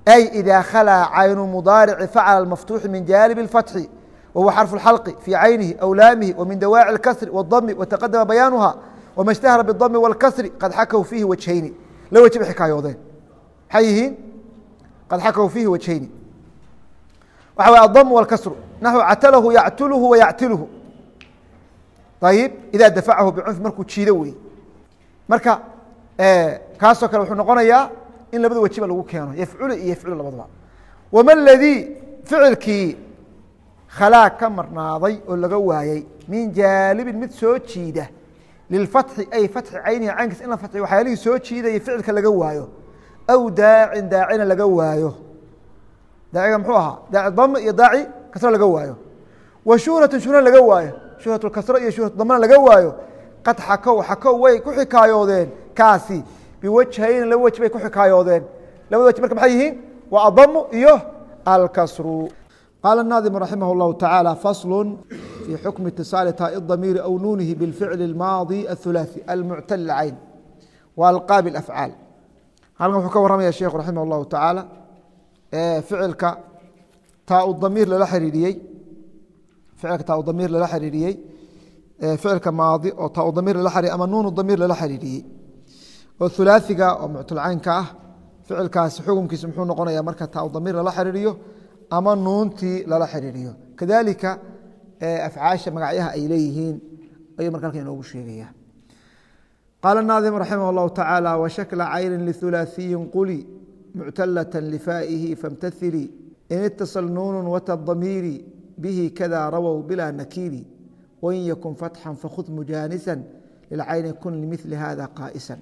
ay ida khalaa caynu mudaarici facala maftuuxi min jaanib اfatxi wahuwa xarfu اxalqi fii caynihi aw laamihi wa min dawaaci اkasri wاdami wataqadama bayaanuha wma اshtahara bاdami wاlkasri qad xakaw fiihi wajhayni la weji bay xikaayoodeen maxay yihiin qad xakaw fiihi wajhayni waxa way adam wاlkasru naxو catalahu yactulhu wa yactilhu ayib ida dafacahu bicunf markuu jiido wey marka kaasoo kale wuxuu noqonayaa in labada wejiba lagu keeno yafculu iyo yafculu labadaba. Wama ladii ficilkii khalaa ka marnaaday oo laga waayey min jaalibin mid soo jiida lilfatxi ay fatxi caynihi caynkiis in la fatxiyo waxyaalihii soo jiidaya ficilka laga waayo aw daacin daacina laga waayo. Daaciga muxuu ahaa? Daaci dam iyo daaci kasro laga waayo. Wa shuhratu shuhra laga waayo shuhratu kasro iyo shuhratu damana laga waayo. Qad xakow xakow way ku xikaayoodeen kaasi biwajhayn laba waj bay ku xikaayoodeen labada waj marka maxay yihiin waa adamu iyo alkasru qaala الnaadimu raximah اllahu taعaalى faslu fii xukmi itiصaali taa damiiri aw nuunihi biاlficli اlmaadi aلhulaaثi almuctal cayn wa alqaabi اafcaal halkan wuxuu ka warramaya sheikhu raximah اllahu tacaala ficilka taa damiir lala xiriiriyey ficilka taa damiir lala xiriiriyey ficilka maadi oo taa damiir lala xiriir ama nuunu damiir lala xiriiriyey oo ulaaiga oo muctulcaynka ah ficilkaasi xukunkiisa muxuu noqonaya marka ta damiir lala xiriiriyo ama nuuntii lala xiriiriyo kadalika afcaasha magacyaha ay leeyihiin ayuu marka halka inoogu sheegaya qaala naadim raximah اllahu tacaala washakla caynin liulaaiyin quli muctalata lifaa'ihi famtailii in itasal nuunu watadamiiri bihi kada rawow bilaa nakiiri wain yakun fatxan fakhud mujaanisa lilcayni kun limili hada qaa'isa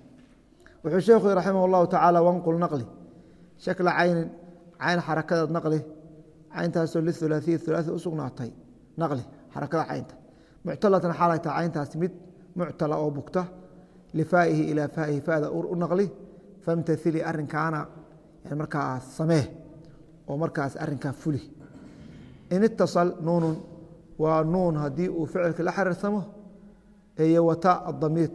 wuxuu sheekhu raximah اllahu tacaala wanqul naqli. Shakla caynin cayn xarakadeed naqli. Cayntaasoo lihulaaiyi hulaai u naqli xarakada caynta. Muctalatan xaalay cayntaas mid muctala oo bugta. Lifaa'ihi ilaa faa'ihi faada u naqli. Famtaili arinkaana markaas samee oo markaas arinkaa fuli. In itasal nuunun waa nuun haddii uu ficilka la xiriirsamo iyo wata adamiir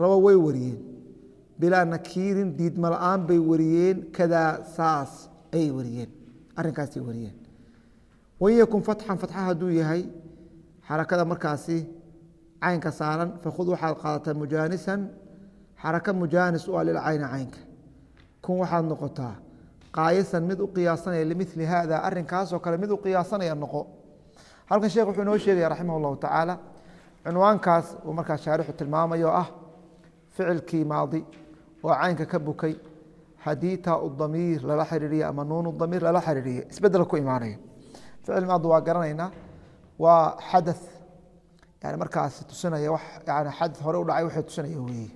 rawow way wariyeen. Bilaa nakiirin diidma la'aan bay wariyeen kadaa saas ayay wariyeen. Arrinkaasay wariyeen. Yahay xarakada markaasi caynka saaran fakhud waxaad qaadataa mujaanisan xaraka mujaanis caynka. Kun waxaad noqotaa qaayasan mid u qiyaasanaya limili haada arinkaasoo kale mid u qiyaasanaya noqo. Halkan sheekh wuxuu inoo sheegaya raximah اllahu tacaala cunwaankaas uu markaa shaarixu tilmaamayo ah ficilkii maadi oo caynka ka bukay haddii taa u lala xiriiriya ama nuunu damiir lala xiriiriya isbeddel ku imaanayo ficil maadi waa garanaynaa waa xada yani markaas tusinaya xada hore u dhacay waxay tusinaya weeye.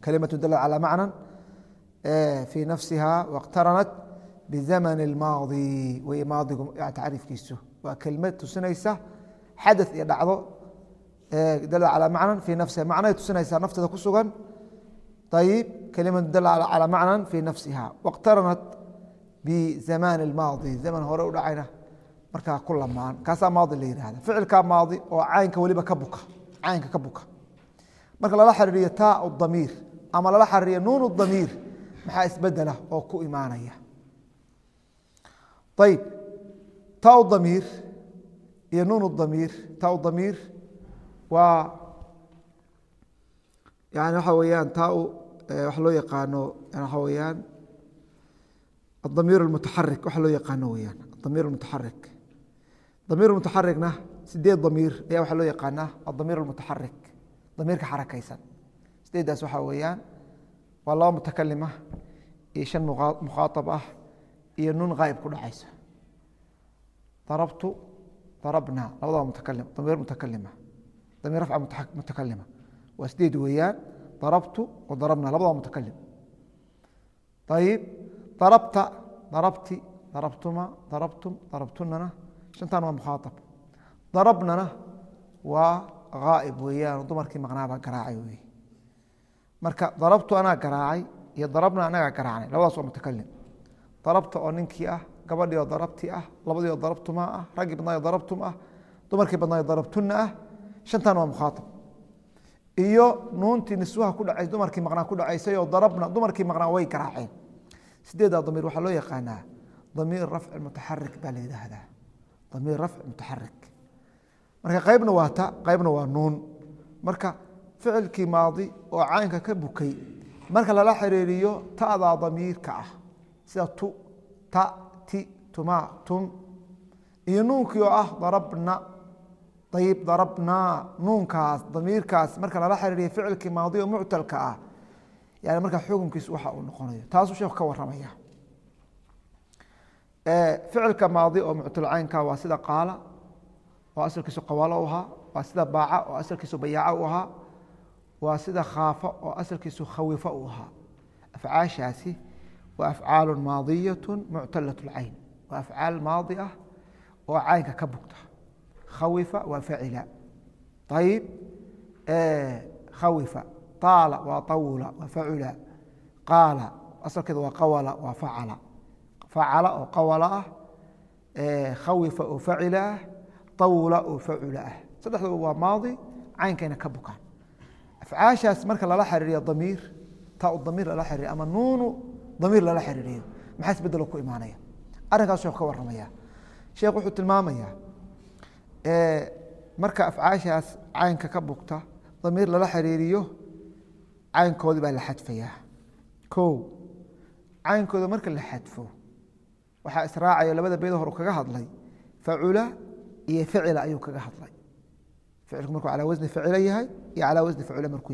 Kalimatu dalad calaa macnan fii nafsiha wاqtaranat bizamn اlmaadi wey maadigu tacriifkiisu waa kelimad tusinaysa xadaث iyo dhacdo dal calى macnan fii nafsiha macnay tusinaysaa nafteeda ku sugan ayib kelimatu dal calى macnan fii nafsiha wاqtaranat bizamaan اlmaadi zaman hore u dhacayna markaa ku lamaan kaasaa maadi la yihahda ficilkaa maadi oo caynka weliba ka buka caynka ka buka marka lala xariiriyo taa damiir ama lala xariiriyo nuun damiir maxaa isbedela oo ku imaanaya? Ayib taa damiir iyo nuun damiir. Taa damiir waa yani waxa weyaan taa waxa loo yaqaano waxa weyaan adamiir اmutaxarik waxa loo yaqaano weyaan adamiir mutaxarik damiir mutaxarikna sideed damiir ayaa waxaa loo yaqaanaa adamiir mutaxarik damiirka xarakaysan. Sideeddaas waxaa weeyaan waa laba mutakalima iyo shan mukhaaab ah iyo nun haayib ku dhacaysa darabtu darabna labadaba mutakalim damiir mutakalima damiir rafca mutakalima waa sideed weeyaan darabtu wa darabna labadaba mutakalim ayib darabta darabti darabtuma darabtum darabtunana shantaan waa mukhaaab darabnana waa haa'ib weeyaan dumarkii maqnaabaa garaacay wey marka darabtu anaa garaacay iyo darabna anagaa garaacnay labadaas waa mutakalim darabta oo ninkii ah gabadhii oo darabti ah labadii oo darabtuma ah raggii badnaayo darabtum ah dumarkii badnaayo darabtunna ah shantaan waa mukhaaab iyo nuuntii niswaha ku dhacays dumarkii maqnaa ku dhacaysay oo darabna dumarkii maqnaa way garaaceen. Sideedaa damiir waxaa loo yaqaanaa damiir rafci mutaxarik baa la yidhaahdaa. Damiir rafci mutaxarik marka qaybna waa ta qaybna waa nuun. Marka ficilkii maadi oo caynka ka bukay marka lala xiriiriyo tadaa damiirka ah sida tu ta ti tuma tum iyo nuunkii oo ah darabna ayib darabna nuunkaas damiirkaas marka lala xiriiriyo ficilkii maadi oo muctalka ah yani markaa xukunkiisu waxa uu noqonayo. Taasuu sheeku ka waramaya ficilka maadi oo muctalcaynka waa sida qaala oo asalkiisu qawaalo u ahaa waa sida baaca oo asalkiisu bayaaca u ahaa waa sida khaafa oo asalkiisu khawifa uu ahaa. Afcaashaasi waa afcaalu maadiyatu muctalat اlcayn waa afcaal maadi ah oo caynka ka bugta. Khawifa waa facila ayib khawifa taala waa awula waa facula. Qaala asalkeeda waa qawala waa facala. Facala oo qawala ah khawifa oo facila ah awula oo facula ah. Saddexdaba waa maadi caynkayna ka bukaan afcaashaas marka lala xiriiriyo damiir taa damiir lala xiriiriyo ama nuunu damiir lala xiriiriyo maxaa isbedelo ku imaanaya? Arrinkaas sheekhu ka warramaya sheekh wuxuu tilmaamayaa marka afcaashaas caynka ka bugta damiir lala xiriiriyo caynkoodii baa la xadfayaa. Ko caynkooda marka la xadfo waxaa israacayo labada beedo hor kaga hadlay facula iyo ficila ayuu kaga hadlay ficilku markuu calaa yahay iyo calaa wasni facula markuu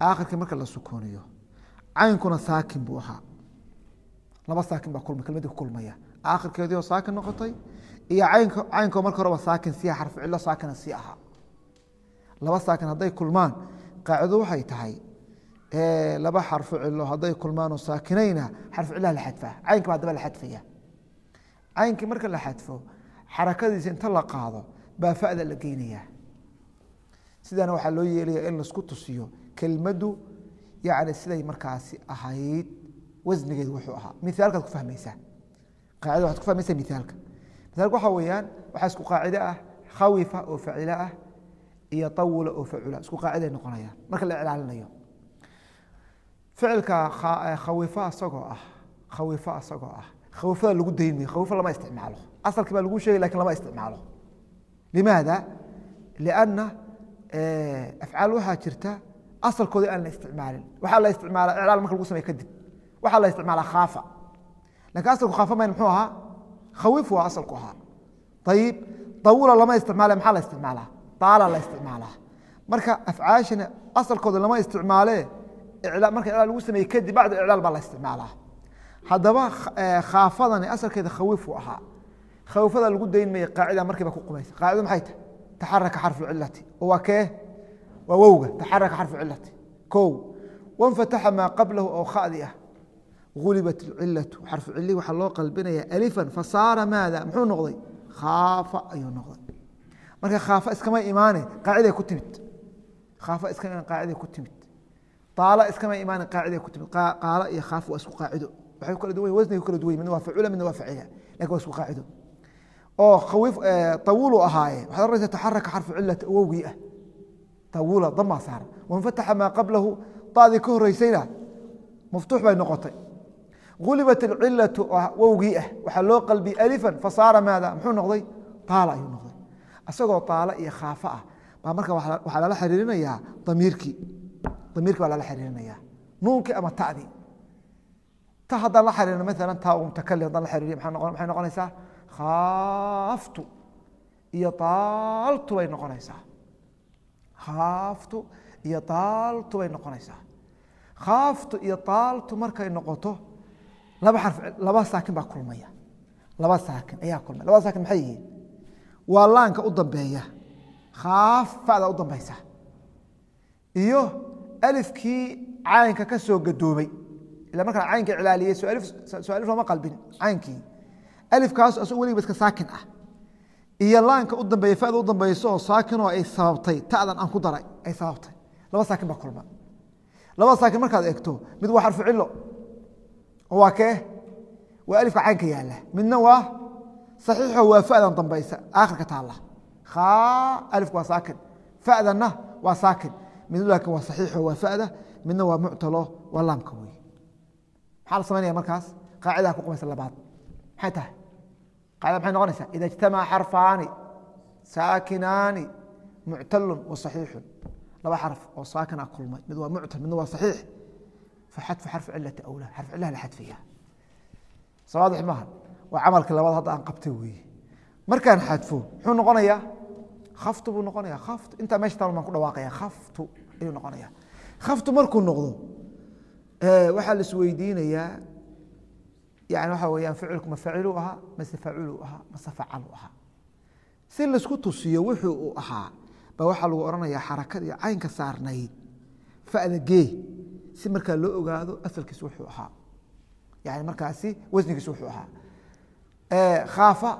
aakhirkii marka la sukuuniyo caynkuna saakin buu ahaa laba saakin baa kulma kelmadii ku kulmaya. Aakhirkeedii oo saakin noqotay iyo caynko caynkoo marka horeba saakin si xarfu cillo saakina sii ahaa. Laba saakin hadday kulmaan qaacido waxay tahay laba xarfu cilo hadday kulmaanoo saakinayna cillaha la xadfaa. Caynka baa daba la xadfaya. Caynkii marka la xadfo xarakadiisa inta la qaado baa fada la geynayaa. Sidaana waxaa loo yeelaya in la isku tusiyo kelmaddu yani siday markaasi ahayd wasnigeedu wuxuu ahaa. Miaalkaad ku fahmaysaa qaacida waxad ku fahmaysaa miaalka miaalka waxaa weeyaan waxaa isku qaacide ah khawifa oo facilo ah iyo awula oo facula isku qaaciday noqonayaan. Marka la iclaalinayo ficilka khawifa asagoo ah khawifa asagoo ah. Khawifada lagu daynmayo khawifo lama isticmaalo. Asalkii baa lagu sheegay laakiin lama isticmaalo. Limaada? Lianna afcaal waxaa jirta asalkoodii aan la isticmaalin. Waxaa la isticmaala iclaal marka lagu samey kadib waxaa la isticmaalaa khaafa. Lakin asalku khaafa mayn muxuu ahaa? Khawif waa asalku ahaa. Ayib awula lama isticmaale maxaa la isticmaalaa taala la isticmaalaa marka afcaashana asalkooda lama isticmaale marka iclaal lagu sameeye kadib bacda iclaal baa la isticmaalaa haddaba khaafadani asalkeeda khawifu ahaa. Khawifada lagu daynmaya qaacida markiiba ku qumaysa qaacido maxay tahay? Taxaraka xarfu cilati waa kee? Waa wowga. Taxaraka xarfu cilati ko wanfataxa maa qablahu oo khadi ah gulibat cilatu xarfu cili waxaa loo qalbinaya alifan fasaara maada muxuu noqday khaafa ayuu noqday. marka khaafa iskama imaane qaaciday ku timid. khaafa iskama imaan qaaciday ku timid. taala iskama imaane qaaciday ku timid. qaala iyo khaaf waa isku qaacido waxay kala duwan wasniga kala duwan midna waa facula midna waa facila laakiin waa isku qaacido oo khawiif tawulu ahaaye waxaad oranaysa taxaraka xarfu cilata wowgii ah tawula damaa gulibat alcilatu wowgii ah waxaa loo qalbiyey alifan fasaara maada muxuu noqday taala ayuu noqday asagoo taala iyo khaafa ah baa marka waxaa lala xiriirinayaa damiirkii damiirkii baa lala xiriirinaya nuunkii ama tadii ta haddaan la xiriirino maala taa mutakali haddaan la xiriiriyo maxay noqonaysaa khaaftu iyo taaltu bay noqonaysaa khaaftu iyo taaltu bay noqonaysaa khaaftu iyo taaltu markay noqoto laba xarf laba saakin baa kulmaya. Laba saakin ayaa kulmaya labada saakin maxay yihiin? Waa laanka u dambeeya. Khaaf fada u dambaysa. Iyo alifkii caynka ka soo gadoomay ila markaan caynka cilaaliyey soo alif looma qalbin caynkii. Alifkaas asag weligiba iska saakin ah. Iyo laanka u dambeeya fada u dambayso oo saakinoo ay sababtay ta'dan aan ku daray ay sababtay. Laba saakin baa kulma. Labada saakin markaad eegto mid waa xarfu cilo waa kee? Waa alifka caynka yaalla midna waa saxiixo waa fadan dambaysa. Aakhirka taalla. Khaa alifku waa saakin fadanna waa saakin mid laakin waa saxiixo waa fada. Midna waa muctalo waa laamka wey maxaa la samaynaya markaas? Qaacidaa ku qumaysa labaad. Maxay tahay? Qaacida maxay noqonaysaa? Ida ijtamaca xarfaani saakinaani muctalun wa saxiixun. Laba xarf oo saakina kulmay. Mid waa muctal midna waa saxiix faxadfu xarfu cilati awlaa xarfu cilaha la xadfaya sawaadix maaha waa camalkii labaad hadda aan qabtay weeye markaan xadfo muxuu noqonayaa khaftu buu noqonaya khaftu intaa meesha taal baan ku dhawaaqaya khaftu ayuu noqonaya khaftu markuu noqdo waxaa la isweydiinayaa yani waxa weyaan ficilku ma facilu ahaa mase faculu ahaa mase facalu ahaa si la isku tusiyo wuxuu uu ahaa ba waxaa lagu odhanayaa xarakadii caynka saarnayd fa'da si markaa loo ogaado asalkiis wuxuu ahaa. Yani markaasi wasnigiis wuxuu ahaa. Khaafa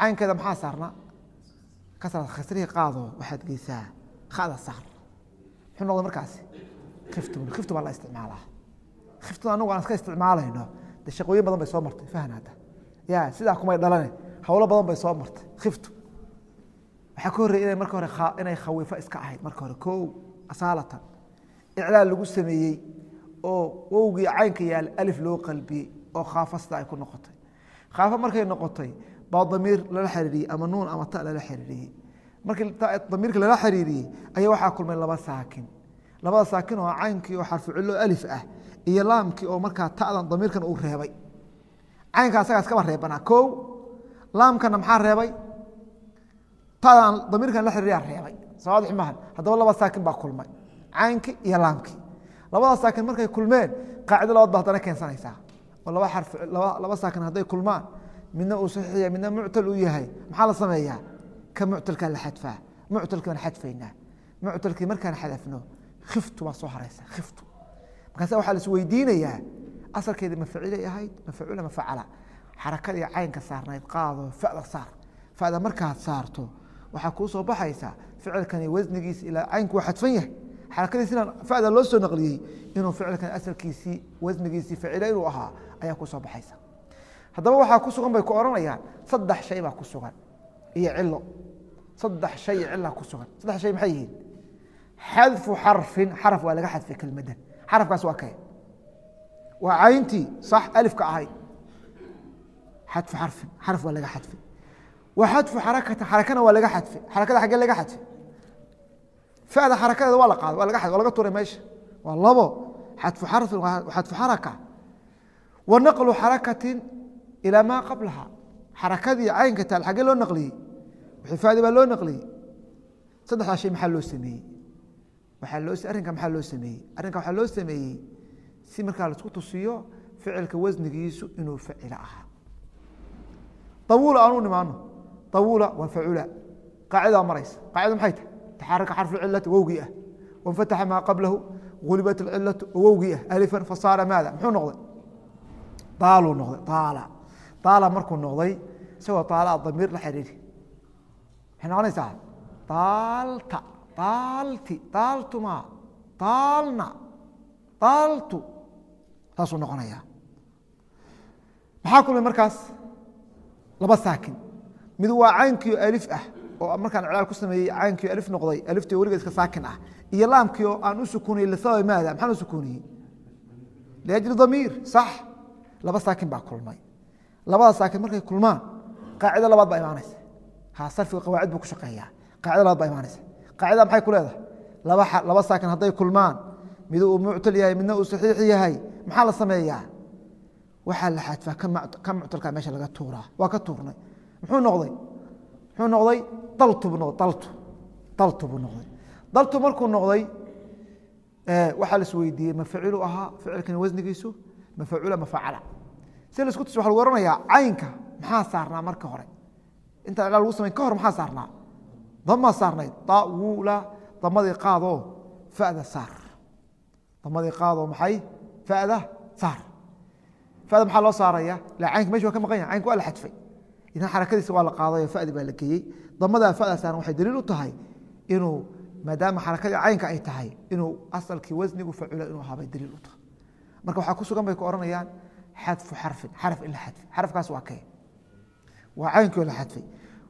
caynkeeda maxaa saarnaa? Kasra khasrihi qaado waxaad geysaa. Khada saar. Muxuu noqday markaasi khiftu khiftu baa la isticmaalaa. Khiftu anagu aan iska isticmaalayno de shaqooyin badan bay soo martay fahan hadda. Ya sidaa kumay dhalane hawlo badan bay soo martay khiftu. Waxaa ka horreyay inay marka hore inay khawiifo iska ahayd marka hore ko asaalatan iclaal lagu sameeyey oo wowgii caynka yaal alif loo qalbiyey oo khaafa sida ay ku noqotay. Khaafa markay noqotay baa damiir lala xiriiriyey ama nuun ama ta lala xiriiriyey. Markii damiirka lala xiriiriyey ayaa waxaa kulmay laba saakin. Labada saakin oo caynkii oo xarfu cillo alif ah iyo laamkii oo markaa ta'dan damiirkan uu reebay. Caynka asagaa iskaba reebanaa. Ko laamkana maxaa reebay? Ta'dan damiirkan la xiriiriyaa reebay. Sawaadix maahan haddaba laba saakin baa kulmay caynkii iyo laamkii labada saakin markay kulmeen qaacido labaad ba haddana keensanaysaa. Oo laba xarf laba saakin hadday kulmaan midna uu saxiixiya midna muctal uu yahay. Maxaa la sameeyaa? Ka muctalkaa la xadfaa. Muctalkii baan xadfaynaa. Muctalkii markaan xadafno khiftu baa soo haraysa khiftu. Markaasa waxaa la isweydiinayaa asalkeedii ma facilay ahayd ma facula ma facala xarakadii caynka saarnayd qaado fada saar. Fada markaad saarto waxaa kuu soo baxaysa ficilkani wasnigiisi ilaa caynku waa xadfan yahay xarakadiisina fada loo soo naqliyey inuu ficilkan asalkiisii wasnigiisii facila inuu ahaa ayaa ku baxaysa. Haddaba waxaa ku sugan bay ku odhanayaan saddex shay baa ku sugan iyo cilo saddex shay cila ku sugan. Saddex shay maxay yihiin? Xadfu xarfin xaraf waa laga xadfay kelmaddan xarafkaas waa kee? Waa cayntii sax alifka ahayd xadfu xarfin xaraf waa laga xadfay. Wa xadfu xarakata xarakana waa laga xadfay. Xarakada xaggee laga xadfay fada xarakadeeda waa la qaaday waa laga xad waa laga turay meesha waa labo xadfu xaraka wa naqlu xarakatin ilaa maa qablaha xarakadii caynka taal xaggee loo naqliyey wixifaadi baa loo naqliyey saddexdaa shay maxaa loo sameeyey arrinka maxaa loo sameeyey arrinka waxaa loo sameeyey si markaa la isku tusiyo ficilka wasnigiisu inuu facilo ahaa awuula aan u nimaano awuula waa facula qaacidaa maraysa taxaraka xarfu cilati wowgii ah wanfataxa maa qablahu gulibat alcilatu wowgii ah alifan fasaara maada muxuu noqday daaluu noqday daala daala markuu noqday isagoo daala damiir la xiriiri maxay noqonaysaa daalta daalti daaltuma daalna daaltu saasuu noqonayaa maxaa kulmay markaas laba saakin mid waa caynkii alif ah oo markaan iclaal ku sameeyey caynkii alif noqday aliftii weliga iska saakin ah. Iyo laamkii oo aan u sukuuniyey lisababi maada maxaan u sukuuniyey? Liajli damiir sax. Laba saakin baa kulmay. Labada saakin markay kulmaan qaacido labaad baa imaanaysa. Ha sarfiga qawaacid buu ku shaqeeyaa. Qaacida labaad baa imaanaysa. Qaacida maxay ku leedahay? Laba laba saakin hadday kulmaan mid uu muctal yahay midna uu saxiix yahay maxaa la sameeyaa? Waxaa la xadfaa ka muctalka meesha laga tuuraa. Waa ka tuurnay. Muxuu noqday muxuu noqday daltu buu noqday daltu daltu buu noqday. Daltu markuu noqday waxaa la isweydiiyey ma facilu ahaa ficilkani wasnigiisu? Ma facula ma facala si la isku tus waxa lagu oranayaa caynka maxaa saarnaa marka hore? Inta iclaal lagu samayn ka hor maxaa saarnaa? Damaa saarnayd dawula damadii qaadoo fada saar. Damadii qaadoo maxay? Fada saar. Fada maxaa loo saaraya ila caynka meesha waa ka maqan yahay caynka waa la xadfay idan xarakadiisa waa la qaadayo fadi baa la geeyey. Damadaa fada saaran waxay daliil u tahay inuu maadaama xarakadii caynka ay tahay inuu asalkii wasnigu facula inuu ahaabay daliil u tahay. Marka waxaa ku sugan bay ku ohanayaan xadfu xarfin xaraf in la xadfay. Xarafkaas waa kee? Waa caynkii la xadfay.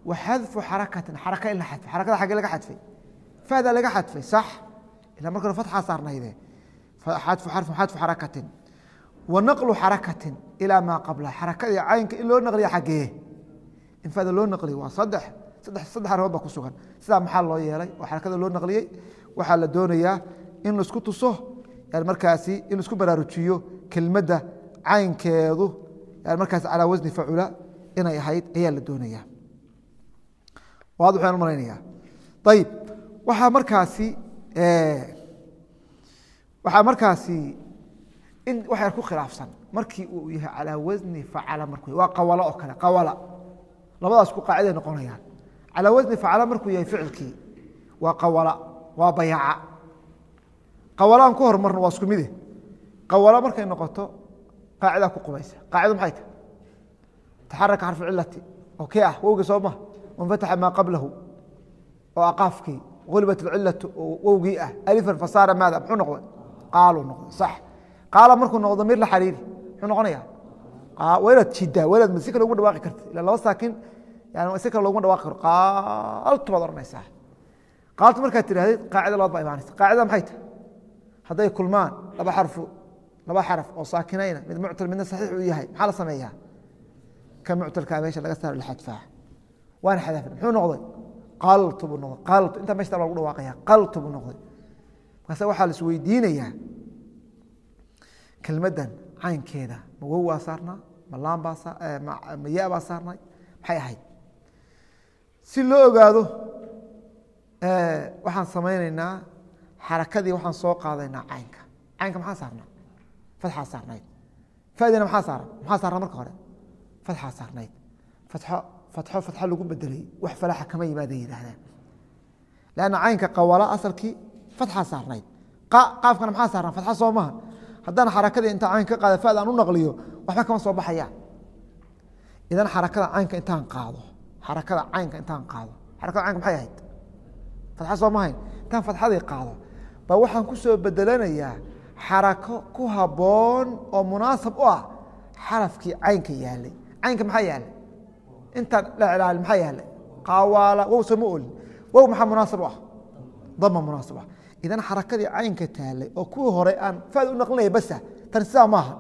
Wa xadfu xarakatin xaraka in la xadfay. Xarakada xaggee laga xadfay? Fada laga xadfay sax. Ila marka fatxaa saarnayde. Xadfu xarfin xadfu xarakatin. Wa naqlu xarakatin ilaa maa qabla. Xarakadii caynka in loo naqliya xaggee in fada loo naqliyo waa saddex saddex saddex arrimood baa ku sugan. Sidaa maxaa loo yeelay? Oo xarakada loo naqliyey. Waxaa la doonayaa in la isku tuso yani markaasi in la isku baraarujiyo kelmadda caynkeedu yani markaasi calaa wasni facula inay ahayd ayaa la doonaya waad waxaan malaynaya ayib waxaa markaasi waxaa markaasi in waxay ku khilaafsan. Markii uu yahay calaa wasni facala markuu waa qawalo oo kale qawala labadaas ku qaaciday noqonayaan. Calaa wasni facala markuu yahay ficilkii waa qawala waa bayaca qawalaan ku hormarno waa isku mide qawala markay noqoto qaacidaa ku qubaysa. Qaacido maxay tahay? Taxaraka xarfu cilati oo kee ah? Wowga soo maha maa qablahu. Oo aqaafkii. Gulibat alcilatu oo wowgii ah. Alifan fasaara maada. Muxuu noqday? Qaaluu noqday. Sax. Qaala markuu noqdo damiir la xariiri muxuu noqonaya waa inaad jidaa si kale ugu dhawaaqi karta ila laba saakin yani si kale dhawaaqi karo. Qaaltu baad ohanaysaa qaaltu markaad tidhahdid qaacida labaad baa imaanaysa qaacida maxay tahay hadday kulmaan laba xarfu laba xaraf oo saakinayna mid muctal midna saxiix uu yahay maxaa la sameeyaa? Ka muctalkaa meesha laga saaro laxadfaa waana xadaafin muxuu noqday? Qaltu buu noqday. Qaltu intaa meeshta lagu dhawaaqaya qaltu buu noqday. Markaase waxaa la isweydiinayaa kelmaddan caynkeeda ma wow saarnaa? Ma laan baa ma ya baa saarnay maxay ahayd si loo ogaado waxaan samaynaynaa xarakadii waxaan soo qaadaynaa caynka. Caynka maxaa saarnaa? Fatxaa saarnayd. Fadina maxaa saaran maxaa saarnaa marka hore? Fatxaa saarnayd. Fatxo fatxo fatxo lagu bedelay wax falaxa kama yimaaday yidhaahdaan lanna caynka qawala asalkii fatxaa saarnayd. Qaafkana maxaa saarnaa? Fatxa soo maha. Haddaan xarakadii intaa cayn ka qaada fad aan u naqliyo waxba kama soo baxayaan idan xarakada caynka intaan qaado xarakada caynka intaan qaado. Xarakada caynka maxay ahayd? Fatxa soo mahayn. Intaan fatxadii qaado. Baa waxaan ku soo bedelanayaa xarako ku habboon oo munaasab u ah xarafkii caynka yaalay caynka maxaa yaalay intaan dheclaali maxaa yaalay qawaala. Wow sooma olin. Wow maxaa munaasab u ah? Dama munaasab ah. Idan xarakadii caynka taalay oo kuwii hore aan fad u naqlinaya basa tan sidaa maaha.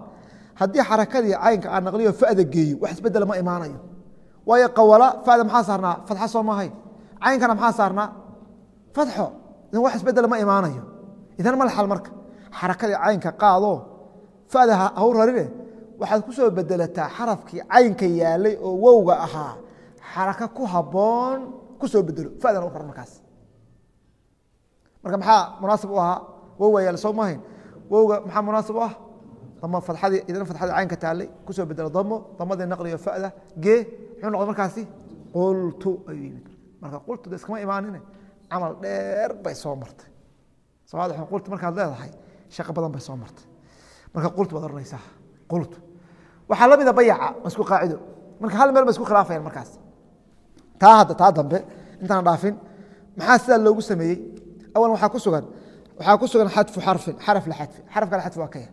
Haddii xarakadii caynka aan naqliyo fada geeyo wax isbedela ma imaanayo waayo qawala fada maxaa saarnaa? Fatxa soo maahayn caynkana maxaa saarnaa? Fatxo idan wax isbedela ma imaanayo. Idan ma laxal marka. Xarakadii caynka qaado. Fada hau rarine. Waxaad ku soo bedelataa xarafkii caynka yaalay oo wowga ahaa. Xarako ku habboon ku soo bedelo fadana u rar markaas. Marka maxaa munaasib u ahaa? Wowga yaalla soo mahayn wowga maxaa munaasib u ah damo fadxadii idan fadxadii caynka taalay ku soo bedelo damo damadii naqliyo fada gee muxuu noqday markaasi? Qultu ayuu yimid. Marka qultu de iskama imaanine camal dheer bay soo martay. Somaad qultu markaad leedahay shaqo badan bay soo martay. Marka qultu baad oranaysaa qultu. Waxaa la mida bayaca ma isku qaacido. Marka hal meel ba isku khilaafayaan markaas. Taa hadda taa dambe intaan dhaafin maxaa sidaa loogu sameeyey? Awalan waxaa ku sugan waxaa ku sugan xadfu xarfin xaraf la xadfi xarafka la xadfi waa kaya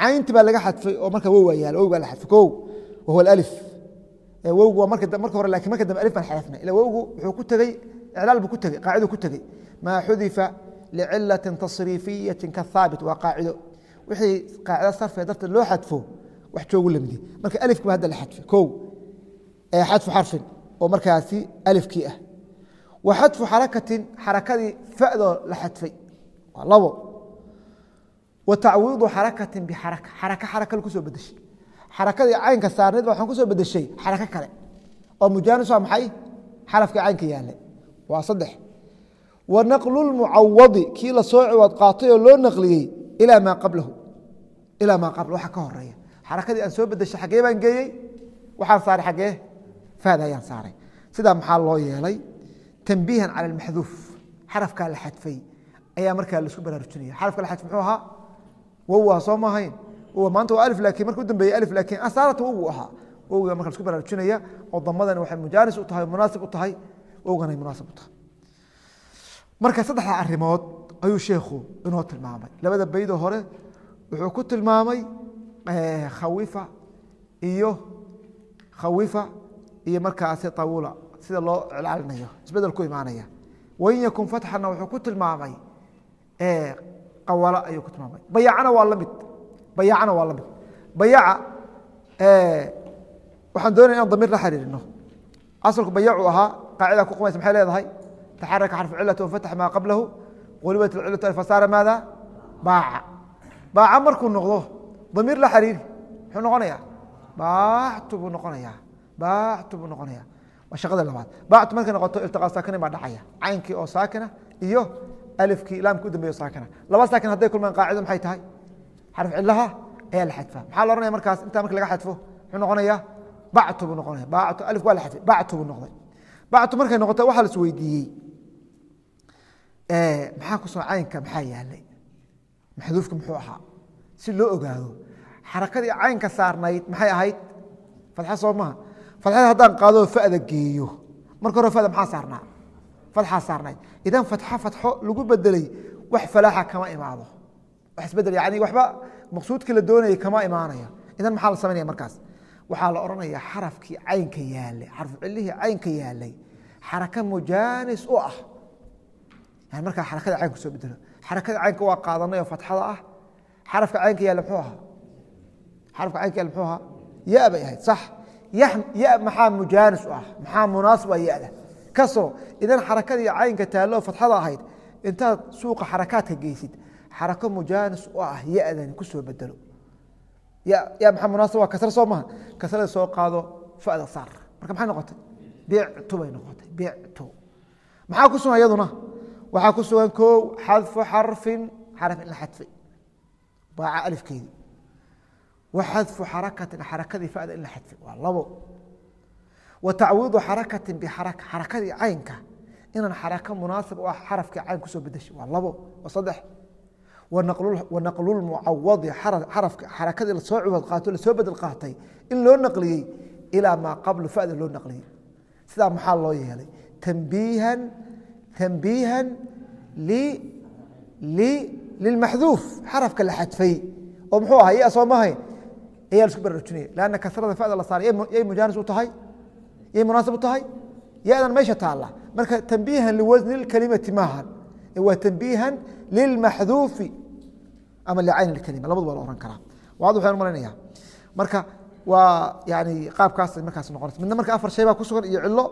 caynti baa laga xadfay oo marka wow baa yaalla wow baa la xadfay kow wahuwa alif wowgu waa marka hore laakiin marka dambe alif baan xadafnay ila wowgu wuxuu ku tegey iclaal buu ku tegey qaacidu ku tegey maa xudifa licilatin tasriifiyatin kathaabit waa qaacido. Wixii qaacida sarfiga darteed loo xadfo wax joogu lamidi marka alifki hadda la xadfay kow. Xadfu xarfin oo markaasi alifkii ah. Wa xadfu xarakatin xarakadii fadoo la xadfay. Waa labo wa tacwiidu xarakatin bixaraka xaraka xaraka ku soo bedeshay xarakadii caynka saarneed waxaan ku soo bedeshay xarako kale. Oo mujaanis waa maxay? Xarafkii caynka yaalay waa saddex. Wa naqlu lmucawadi kii la soo ciwaad qaatay oo loo naqliyey ilaa maa qablahu. Ilaa maa qabla waxa ka horreeya xarakadii aan soo bedeshay xaggee baan geeyey? Waxaan saaray xaggee? Faad ayaan saaray. Sidaa maxaa loo yeelay? Tanbiihan cala almaxduuf xarafkaa la xadfay ayaa markaa la isku baraarujinaya xarafka la xadfay muxuu ahaa wowaa soo maahayn. Maanta waa alif laakiin marka u dambeeyey alif laakiin asaarata wowgu ahaa. Wowga marka la isku baraarujinaya oo damadani waxay mujaanis u tahay munaasib u tahay wowgan ay munaasib u tahay. Marka saddexda arrimood ayuu sheekhu inoo tilmaamay. Labada beydoo hore wuxuu ku tilmaamay khawifa iyo khawifa iyo markaasi tawula sida loo celaalinayo isbeddel ku imaanaya. Wain yakun fatxana wuxuu ku tilmaamay qawala ayuu ku tilmaamay. Bayacana waa la mid. Bayacana waa la mid. Bayaca waxaan doonaya inaan damiir la xiriirino. Asalku bayacu ahaa qaacida ku qumaysa maxay leedahay? Taxaraka xarfu cilati wafatax maa qablahu qulibat cilatu fasaara maada? Baaca. Baaca markuu noqdo damiir la xiriiri muxuu noqonayaa? Baaxtu buu noqonayaa. Baaxtu buu noqonayaa. Waa shaqada labaad. Bactu markay noqoto iltiqaa saakinin baa dhacaya. Caynkii oo saakina iyo alifkii laamkii u dambeeyo saakina laba saakin hadday kulmaan qaacido maxay tahay xarf cilaha ayaa la xadfaa maxaa la ohanaya markaas intaa marki laga xadfo muxuu noqonayaa bactu buu noqonaya bactu alifku waa la xadfay bactu buu noqday bactu markay noqoto waxaa la is weydiiyey maxaa ku soo caynka maxaa yaalay maxduufka muxuu ahaa si loo ogaado xarakadii caynka saarnayd maxay ahayd fadxa soo maha fadxada haddaan qaadoo fada geeyo marka hore fada maxaa saarnaa fadxaa saarnayd idan fatxo fatxo lagu bedelay wax falaaxa kama imaado. Wax isbeddel yani waxba maqsuudkii la doonayay kama imaanayo idan maxaa la samaynaya markaas? Waxaa la odhanaya xarafkii caynka yaalay xarfu cilihii caynka yaalay xaraka mujaanis u ah. Yani markaa xarakada caynka soo bedelo. Xarakada caynka waa qaadanay oo fatxada ah. Xarafka caynka yaalla muxuu ahaa? Xarafka caynka yaalla muxuu ahaa? Ya bay ahayd sax. Ya maxaa mujaanis u ah? Maxaa munaasib ah yada ka soo idan xarakadii caynka taallo fatxada ahayd intaad suuqa xarakaadka geysid xarako mujaanis u ah yadan ku soo bedelo ya maxaa munaasib waa kasra soo maha. Kasrada soo qaado fada saar. Marka maxay noqotay? Bictu bay noqotay bictu maxaa ku sugan iyaduna? Waxaa ku sugan ko xadfu xarfin xaraf in la xadfay baaca alifkeedii wa xarakatin xarakadii fada in la xadfay waa labo wa tacwiidu xarakatin bixaraka xarakadii caynka. Inaan xarako munaasib u ah xarafkii cayn ku soo bedeshay waa labo waa saddex. Wanaqlulmucawadi xarakadii la soo ciwad qaato la soo bedel qaatay in loo naqliyey ilaa maa qablu fada loo naqliyey. Sidaa maxaa loo yeelay? Tanbiihan tanbiihan lilmaxduuf xarafka la xadfay. Oo muxuu ahaa ya soo mahay. Ayaa la isku baraarujinaya lanna kasrada fada la saaray yay mujaanis u tahay yay munaasib u tahay? Yadan meesha taalla. Marka tanbiihan liwasni lkalimati maahan waa tanbiihan lilmaxduufi ama licayn اkalima labadu waa la ohan karaa. Waad waxaan malanaya marka waa yani qaabkaas markaas noqonaysa midna marka afar shay baa ku sugan iyo cilo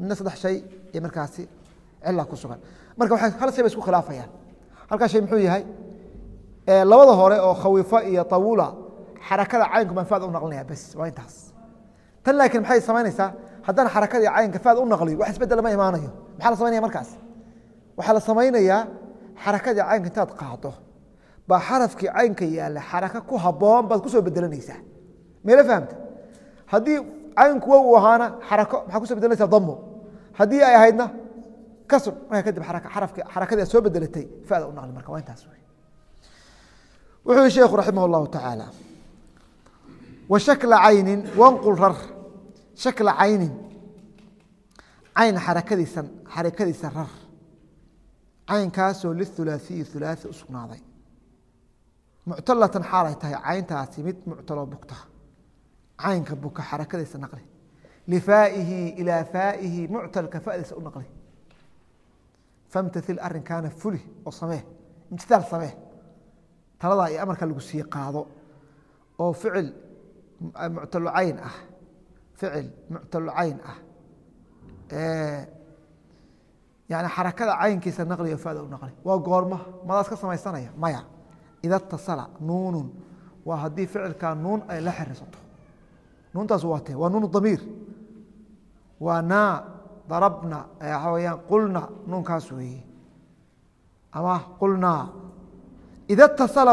midna saddex shay iyo markaasi cila ku sugan. Marka waa hal shay ba isku khilaafayaan. Halkaa shay muxuu yahay? Labada hore oo khawifa iyo tawula xarakada caynku baan faad u naqlinaya bes. Waa intaas. Tan laakiin maxay samaynaysaa haddaan xarakadii caynka faad u naqliyo wax isbeddel lama imaanayo. Maxaa la samaynaya markaas? Waxaa la samaynayaa xarakadii caynka intaad qaado baa xarafkii caynka yaalla xaraka ku haboon baad ku soo bedelanaysaa meela fahamta? Haddii caynku wa uu ahaana xarako maxaa ku soo bedelanaysaa damo haddii ay ahaydna kasr. Markaa kadib xarakadii aad soo bedelatay fada u naqli marka waa intaas wuxuu sheekhu raximah اllahu tacaala wa shakla caynin wanqul rar shakla caynin cayn xarakadiisa xarakadiisa rar. Caynkaasoo lihulaaiyi hulaai u sugnaaday. Muctalatan xaalay tahay cayntaasi mid muctalo bugta. Caynka buka xarakadiisa naqli. Lifaaihi ilaa faaihi muctalka fadiisa u naqli. Famtail arinkaana fuli oo samee imtiaal samee. Taladaa iyo amarka lagu sii qaado oo ficil muctalu cayn ah ficil muctalu cayn ah. Yani xarakada caynkiisa naqliyo fada u naqli. Waa goorma madaas ka samaysanaya maya. Ida tasala nuunun. Waa haddii ficilkaa nuun ay la xiriirsato. Nuuntaas waa te waa nuun damiir. Waa naa darabna waxaa weyaan qulna nuunkaas weeye. Ama qulnaa ida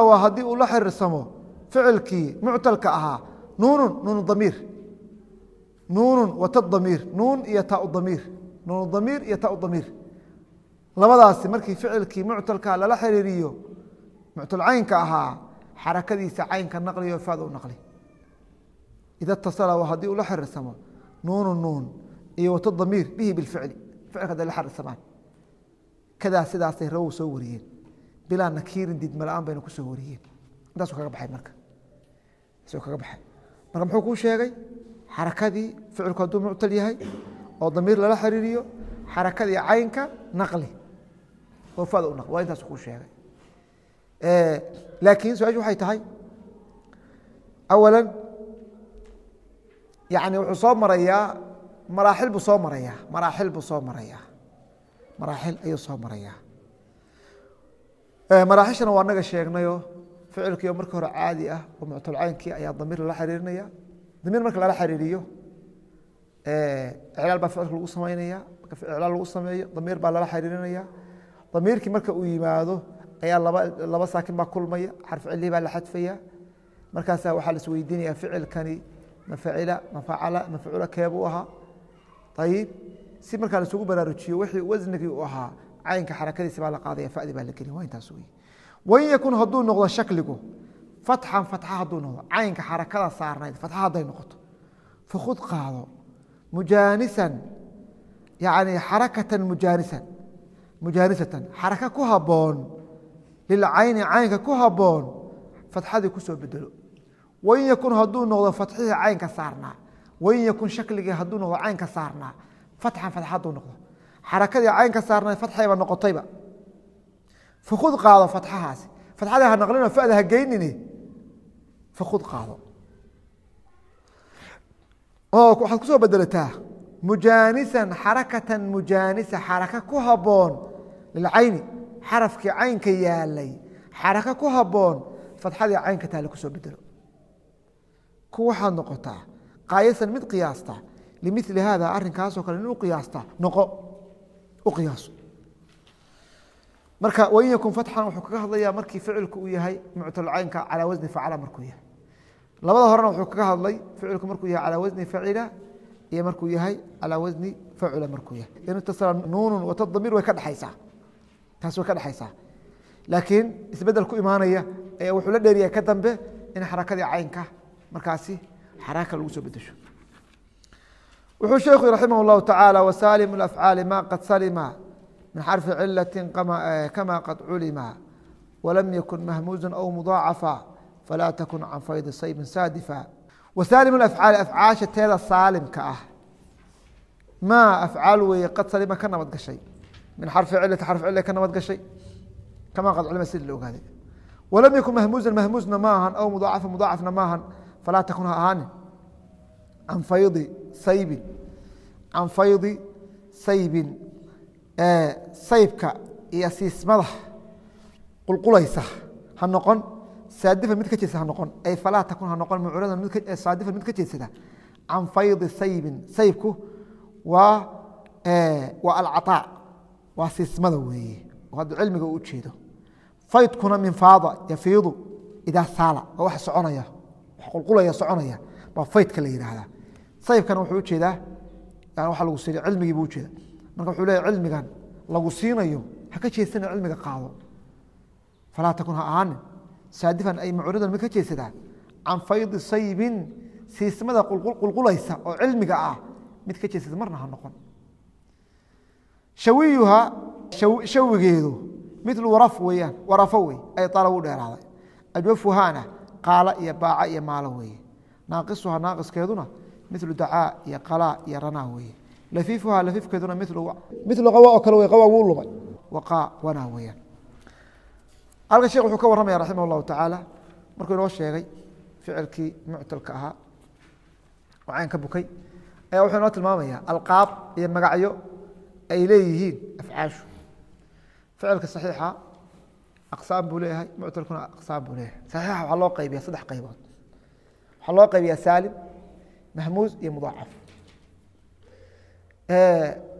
waa haddii uu la xiriirsamo ficilkii muctalka ahaa nuunun nuun damiir nuunun wata damiir. Nuun iyo taa damiir. Nuun damiir iyo taa damiir. Labadaasi markii ficilkii muctalka lala xiriiriyo muctal caynka ahaa xarakadiisa caynka naqliyo faada u naqli. Ida tasala haddii uu la xiriirsamo nuunu nuun iyo wato damiir bihi bificli ficilka haday la xariirsamaan kadaa sidaasay rawow soo wariyeen. Bilaa nakiirin didmala-aan bayna ku soo wariyeen. Intaasuu kaga baxay marka. Intaasuu kaga baxay. Marka muxuu kuu sheegay xarakadii ficilku hadduu muctal yahay oo damiir lala xiriiriyo xarakadii caynka naqli. Oo u naqli waa intaasu kuu sheegay. Laakiin su'aashu waxay tahay awala yani wuxuu soo marayaa maraaxil buu soo marayaa maraaxil buu soo marayaa. Maraaxil ayuu soo marayaa. Maraaxishana waa naga sheegnayo ficilkiio marka hore caadi ah oo muctalcaynkii ayaa damiir lala xiriirinaya damiir marka lala xiriiriyo iclaal baa ficilka lagu samaynaya marka iclaal lagu sameeyo damiir baa lala xiriirinaya. Damiirkii marka uu yimaado ayaa laba laba saakin baa kulmaya xarf baa la xadfaya. Markaasa waxaa la isweydiinaya ficilkani ma facila ma facala ma facula keebuu ahaa. Ayib si markaa laisugu baraarujiyo wixii wasnigii u ahaa caynka xarakadiisa baa la qaadaya fadi baa la gelin waa intaas wey wain yakun hadduu noqdo shakligu fatxan fatxa hadduu noqdo caynka xarakada saarnayd fatxa hadday noqoto. Fakhud qaado mujaanisan yani xarakatan mujaanisan mujaanisatan xaraka ku haboon lilcayni caynka ku haboon fatxadii ku soo bedelo wain yakun hadduu noqdo fatxihii caynka saarnaa wain yakun shakligii hadduu noqdo caynka saarnaa fatxan fatxa hadduu noqdo. Xarakadii caynka saarnayd fatxayba noqotayba. Fakud qaado fatxahaasi fatxadii ha naqlino fada ha geynine fakud qaado oo waxaad ku soo bedelataa mujaanisan xarakatan mujaanisa xaraka ku haboon lilcayni xarafkii caynka yaalay xaraka ku haboon fatxadii caynka taale ku soo bedelo ku waxaad noqotaa qaayasan mid qiyaasta limili haada arrinkaasoo kale nin u qiyaasta noqo u qiyaaso marka wain yakun fatxan wuxuu kaga hadlayaa markii ficilku uu yahay muctalcaynka calaa wasni facala markuu yahay. Labada horena wuxuu kaga hadlay ficilku markuu yahay calaa wasni facila iyo markuu yahay calaa wasni facula markuu yahay. In itasala nuunun wata damiir way ka dhexaysaa taas way ka dhexaysaa laakiin isbeddel ku imaanaya ayaa wuxuu la dheeriyay ka dambe in xarakadii caynka markaasi xaraaka lagu soo bedesho wuxuu sheekhu raximah اllahu tacaala wasaalim afcaali ma qad salima min xarfi cilati kama qad culima walam yakun mahmuuza aw mudaacafa falaa takun can faydi saybin saadifa wasaalim afcaali afcaasha teeda saalimka ah maa afcaal weeye qad salima ka nabad gashay min xarfi cilati xarf cila ka nabad gashay kama qad culima sida la ogaaday walam yakun mahmuuza mahmuusna maahan aw mudaacafa mudaacafna maahan falaa takun ha ahaanin can faydi saybin can faydi saybin saybka iyo siismada qulqulaysa ha noqon saadifa mid ka jeedsada ha noqon ay falaa takun ha noqon mucradan saadifa mid ka jeedsada can faydi saybin saybku waa waa alcaطaa waa siismada weeye hadda cilmiga u ujeedo faydkuna min faada yafiidu idaa saala waa wax soconaya wax qulqulaya soconaya baa faydka la yihahdaa saybkana wuxuu u jeedaa waa lagu siin cilmigii buu ujeeda marka wuxuu leeya cilmigan lagu siinayo ha ka jeedsana cilmiga qaado. Falaa takun ha ahaanin saadifan ay mucridan mid ka jeedsadaa can faydi saybin siismada qulqulaysa oo cilmiga ah mid ka jeedsada marna ha noqon. Shawiyuha shawigeedu milu waraf weeyaan warafo wey ay ala u dheeraaday. Ajwafuhaana qaala iyo baaca iyo maalo weeye. Naaqisuha naaqiskeeduna milu dacaa iyo qalaa iyo ranaa weeye lafiifuha lafiifkeeduna milu qawa oo kale wey qawa wuu lumay waqaa wanaa weeyaan halka shekh wuxuu ka warramaya raximah اllahu tacaala markuu inoo sheegay ficilkii muctalka ahaa oo cayn ka bukay ayaa wuxuu inoo tilmaamaya alqaab iyo magacyo ay leeyihiin afcaashu ficilka saxiixa aqsaam buu leeyahay muctalkuna aqsaam buu leeyahay saxiixa waxaa loo qaybiya saddex qaybood waxaa loo qaybiyaa saalim mahmuuz iyo mudaacaf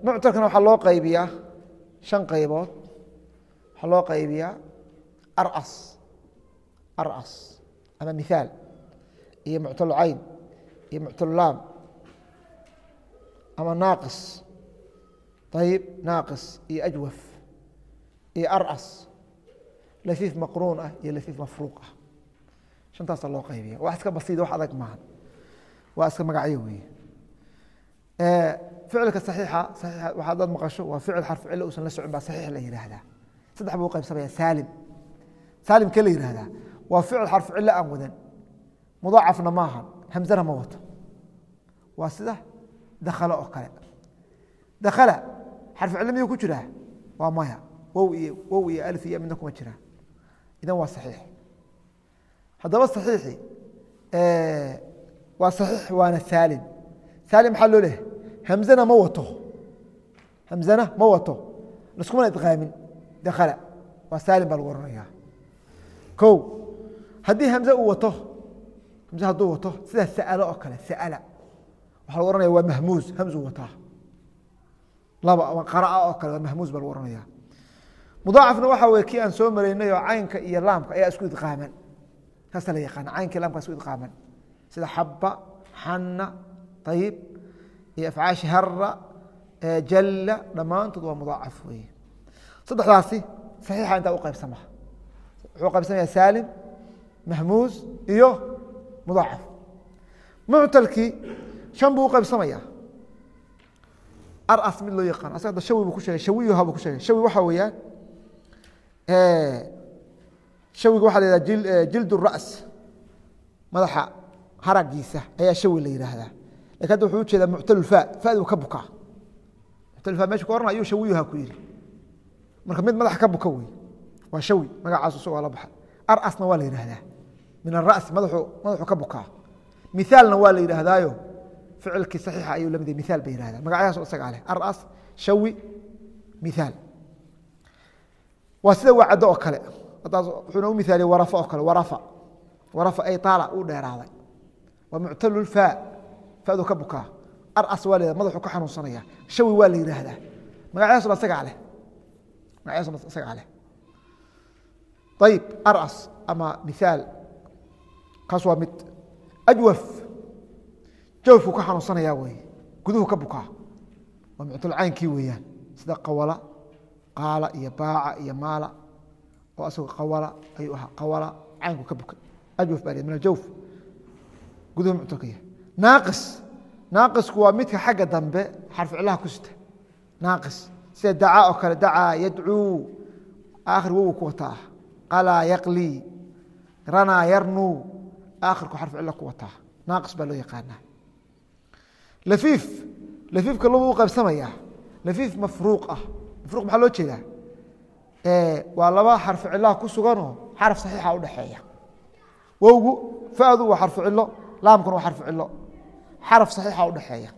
muctalkana waxaa loo qaybiyaa shan qaybood. Waxaa loo qaybiyaa aras aras ama mithaal iyo muctalu iyo muctalu laam ama naaqis. Ayib naaqis iyo ajwaf iyo aras. Lafiif maqruun ah iyo lafiif mafruuq ah. Shantaasaa loo qaybiya wax iska basiida wax adag maaha waa iska magacyo weeye ficilka saxiixa saxiixa waxaa dad maqasho waa ficil xarfu cilo uusan la socon baa saxiix la yihahdaa saddex buu u qaybsamaya saalim. Saalim kee la yihahdaa waa ficil xarfu cilo aan wadan. Mudaacafna maaha hamzana ma wato. Waa sida dakalo oo kale. Dakala xarfu cilo miyuu ku jiraa? Waa maya. Wow iyo wow iyo alif iyo midna kuma jiraa. Idan waa saxiix. Haddaba saxiixi waa saxiix waana saalim. Saalim maxaa loo lehay hamzana ma wato hamzana ma wato laskumana idqaamin dakala waa saalim baa lagu oranaya ko haddii hamze uu wato hamze hadduu wato sida sa'alo oo kale sa'ala waxaa lagu ohanaya waa mahmuuz hamzu wataa laba qaraa oo kale waa mahmuuz baa lagu ohanaya mudaacafna waxa weye kii aan soo maraynay oo caynka iyo laamka ayaa isku idqaaman saasa la yaqaana caynka iyo laamka isku idqaaman sida xaba xana ayib iyo afcaashi hara jalla dhammaantood waa mudaacaf weye saddexdaasi saxiixa intaa u qaybsama wuxuu qaybsamaya saalim mahmuuz iyo mudaacaf. Muctalkii shan buu u qaybsamaya aras mid loo yaqaan. Asaga da shawi buu ku sheegay shawiyuha buu ku sheegay. Shawi waxaa weeyaan shawiga waxa la yihahda jild ras madaxa haragiisa ayaa shawi la yidhaahdaa hadda wuxuu u jeedaa muctalulfa fadi ka bukaa muctalulfa meshu ka oran ayuu shawiyuha ku yidhi marka mid madaxa ka buka wey waa shawi magacaas isagoo la baxa arasna waa la yidhaahdaa min arasi madaxu madaxu ka bukaa mithaalna waa la yidhaahdaayo ficilkii saxiixa ayuu la mid miaal bay yihahdaan magacyahaas isagaa leh aras shawi miaal waa sida wacdo oo kale hadaas wuxuuna u miaaliye warafa oo kale warafa warafa ay taala uu dheeraaday waa muctalulfa fadu ka bukaa. Aras waa la madaxu ka xanuunsanaya. Shawi waa la yidhaahdaa magacyahaasna isagaa leh magacyahaasna isagaa leh ayib aras ama miaal kaas waa mid. Ajwaf. Jawfku ka xanuunsanaya wey guduhu ka bukaa. Waa muctalcaynkii weeyaan. Sida qawala qaala iyo baaca iyo maala. Oo asagoo qawala ayuu ahaa. Qawala caynku ka buka. Ajwaf baa min aljawf guduhu muctalka yahay naaqis. Naaqisku waa midka xagga dambe xarficlaha ku sita. Naaqis. Sida dacaa oo kale dacaa yadcuu aakhir wowu ku wataa. Qalaa yaqlii ranaa yarnuu aakhirku xarficilla ku wataa. Naaqis baa loo yaqaanaa. Lafiif. Lafiifka labu u qaybsamayaa lafiif mafruuq ah. Mafruuq maxaa loo jeedaa? Waa laba xarfu cilaha ku suganoo xaraf saxiixa udhexeeya wowgu fadu waa xarfu cilo laamkuna waa xarfu cilo xaraf saxiixa udhexeeya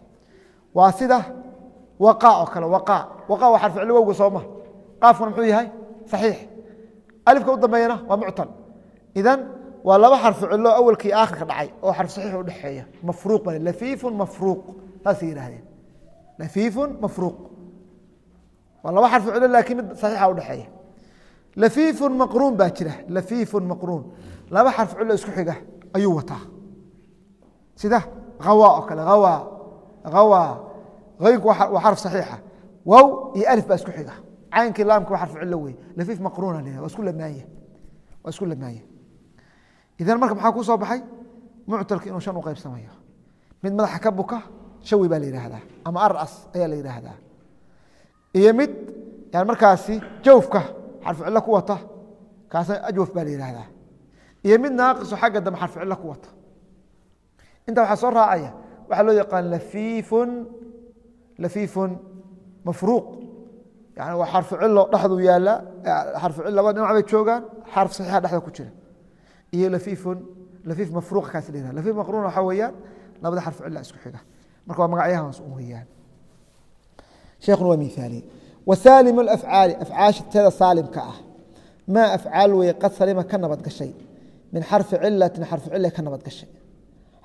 waa sida waqa oo kale waqa waqa waa xarfu cilo wowga sooma. Qaafkuna muxuu yahay saxiix. Alifka u dambeeyana waa muctal. Idan waa laba xarfu cilo awelkii aakhirka dhacay oo xarf saxiix udhexeeya mafruuq ba lafiifun mafruuq saasay yidhahdeen lafiifun mafruuq. Waa laba xarfu cilo laakiin mid saxiixa udhexeeya lafiifun maqruun baa jira. Lafiifun maqruun. Laba xarfu cilo isku xiga ayuu wataa. Sida hawa oo kale hawa hawa haynku waa xarf saxiixa wow iyo alif baa isku xiga caynkii laamka waa xarfu cilo wey lafiif maqruuna la waa isku lamaanye idan marka maxaa ku soo baxay muctalka inuu shan u qaybsamayo mid madaxa ka buka shawi baa la yidhaahdaa ama aras ayaa la yidhaahdaa iyo mid yani markaasi jawfka xarfu cilo ku wata kaasna ajwaf baa la intaa waxaa soo raacaya waxaa loo yaqaan lafiifun lafiifun mafruuq. Yani waa xarfu cilo dhexdu yaalla xarfu cilo laba dhinac bay joogaan xarf saxiixa dhexda ku jira. Iyo lafiifun lafiif mafruuqa kaas la yihahda lafiif maqruuna waxaa weeyaan labada xarfu cila isku xiga marka waa magacyahaas un weeyaan sheekhuna waa miaaliye wasaalim afcaali afcaasha teeda saalimka ah. Maa afcaal weye qad salima ka nabad gashay? Min xarfi cilatin xarfu cila ka nabad gashay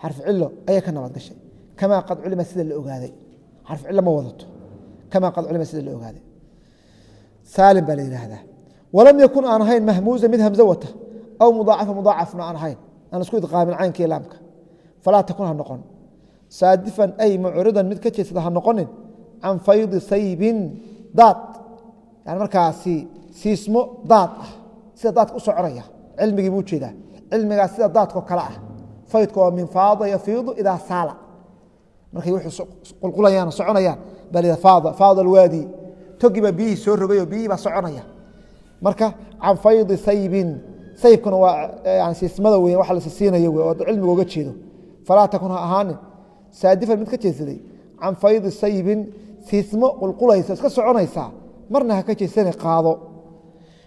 xarfu cilo ayay ka nabad gashay. Kamaa qad culima sida la ogaaday. Cilo ma wadato. Kamaa qad culima sida la ogaaday. Saalim baa la yidhaahdaa. Walam yakun aan ahayn mahmuuza mid hamzo wata aw mudaacafa mudaacafna aan ahayn. Aan isku idqaamin caynkii laamka falaa takun ha noqon. Saadifan ay mucridan mid ka jeedsada ha noqonin can faydi saybin daad. Yani markaasi siismo daad ah. Sida daadka u cilmigii buu jeedaa. Cilmigaas sida daadko kale ah faydka waa min faada yafiidu idaa saala. Markay qulqulayaan soconayaan baa la faada alwaadi. Togi baa biyihii soo rogayoo biyihii baa soconaya. Marka can faydi saybin saybkuna waa yani siismada weya wax lasisiinayo wey oo cilmiga oga jeedo. Falaa takun ha ahaanin. Saadifan mid ka jeedsaday can faydi saybin siismo qulqulaysa iska soconaysaa marna ha ka jeedsana qaado.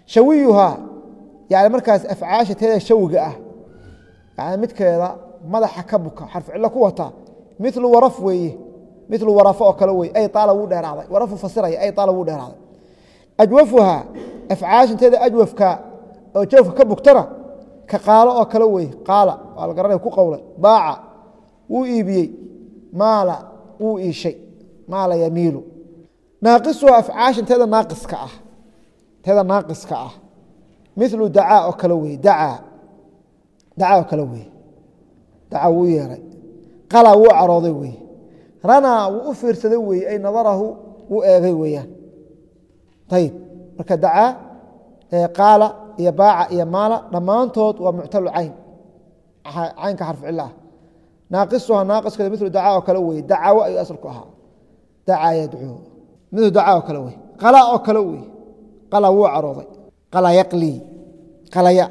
Shawiyuhaa yani markaas afcaasha teeda shawiga ah yani midkeeda madaxa ka buka xarfu cillo ku wata milu waraf weeye milu warafo oo kale weye ay taala wuu dheeraaday warafu fasiraya ay taala wuu dheeraaday. Ajwafuhaa afcaasha teeda ajwafka oo jawfka ka bugtana ka qaalo oo kale wey qaala waa la garanaya ku qowlay baaca wuu iibiyey maala wuu iishay maala yamiilu. Naaqisuha afcaashan teeda naaqiska ah teeda naaqiska ah milu dacaa oo kale wey dacaa dacaa kale wey dacaa wuu yeeray. Qalaa wuu carooday wey ranaa wuu u fiirsaday wey ay nadarahu wuu eegay weeyaan. Ayib marka dacaa qaala iyo baaca iyo maala dhammaantood waa muctalu cayn. Caynka xarfu cilo ah. Naaqisuha naaqiskeeda milu dacaa oo kale wey dacawo ayuu asalku ahaa. Dacaa yadcuu milu dacaa oo kale wey qala oo kale wey qala wuu carooday. Qala yaqlii. Qalaya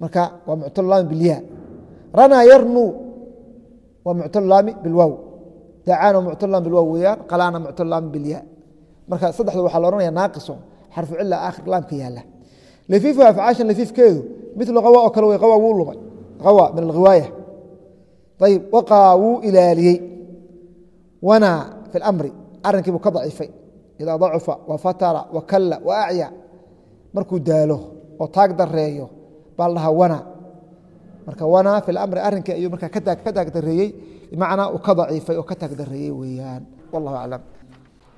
marka waa muctalulaami bilya ranaa yarnuu waa muctalulaami bilwow dacaana muctalulaami bilwow weeyaan qalaana muctalulaami bilya marka saddexda waxaa la ohanaya naaqiso xarfu cila aakhir laamka yaalla lafiifu afcaashan lafiifkeedu milu qawa oo kale wey qawa wuu lumay. Qawa min alghiwaaya. Ayib waqaa wuu ilaaliyey. Wanaa fi اlamri arrinkii buu ka daciifay. Idaa dacufa wafatara wakalla waacya markuu daalo oo taag dareeyo baa la dhahaa wana. Marka wana fi اlamri arrinkii ayuu markaa ka taag dareeyey bimacnaa uu ka daciifay oo ka taag dareeyey weeyaan. Wallahu aclam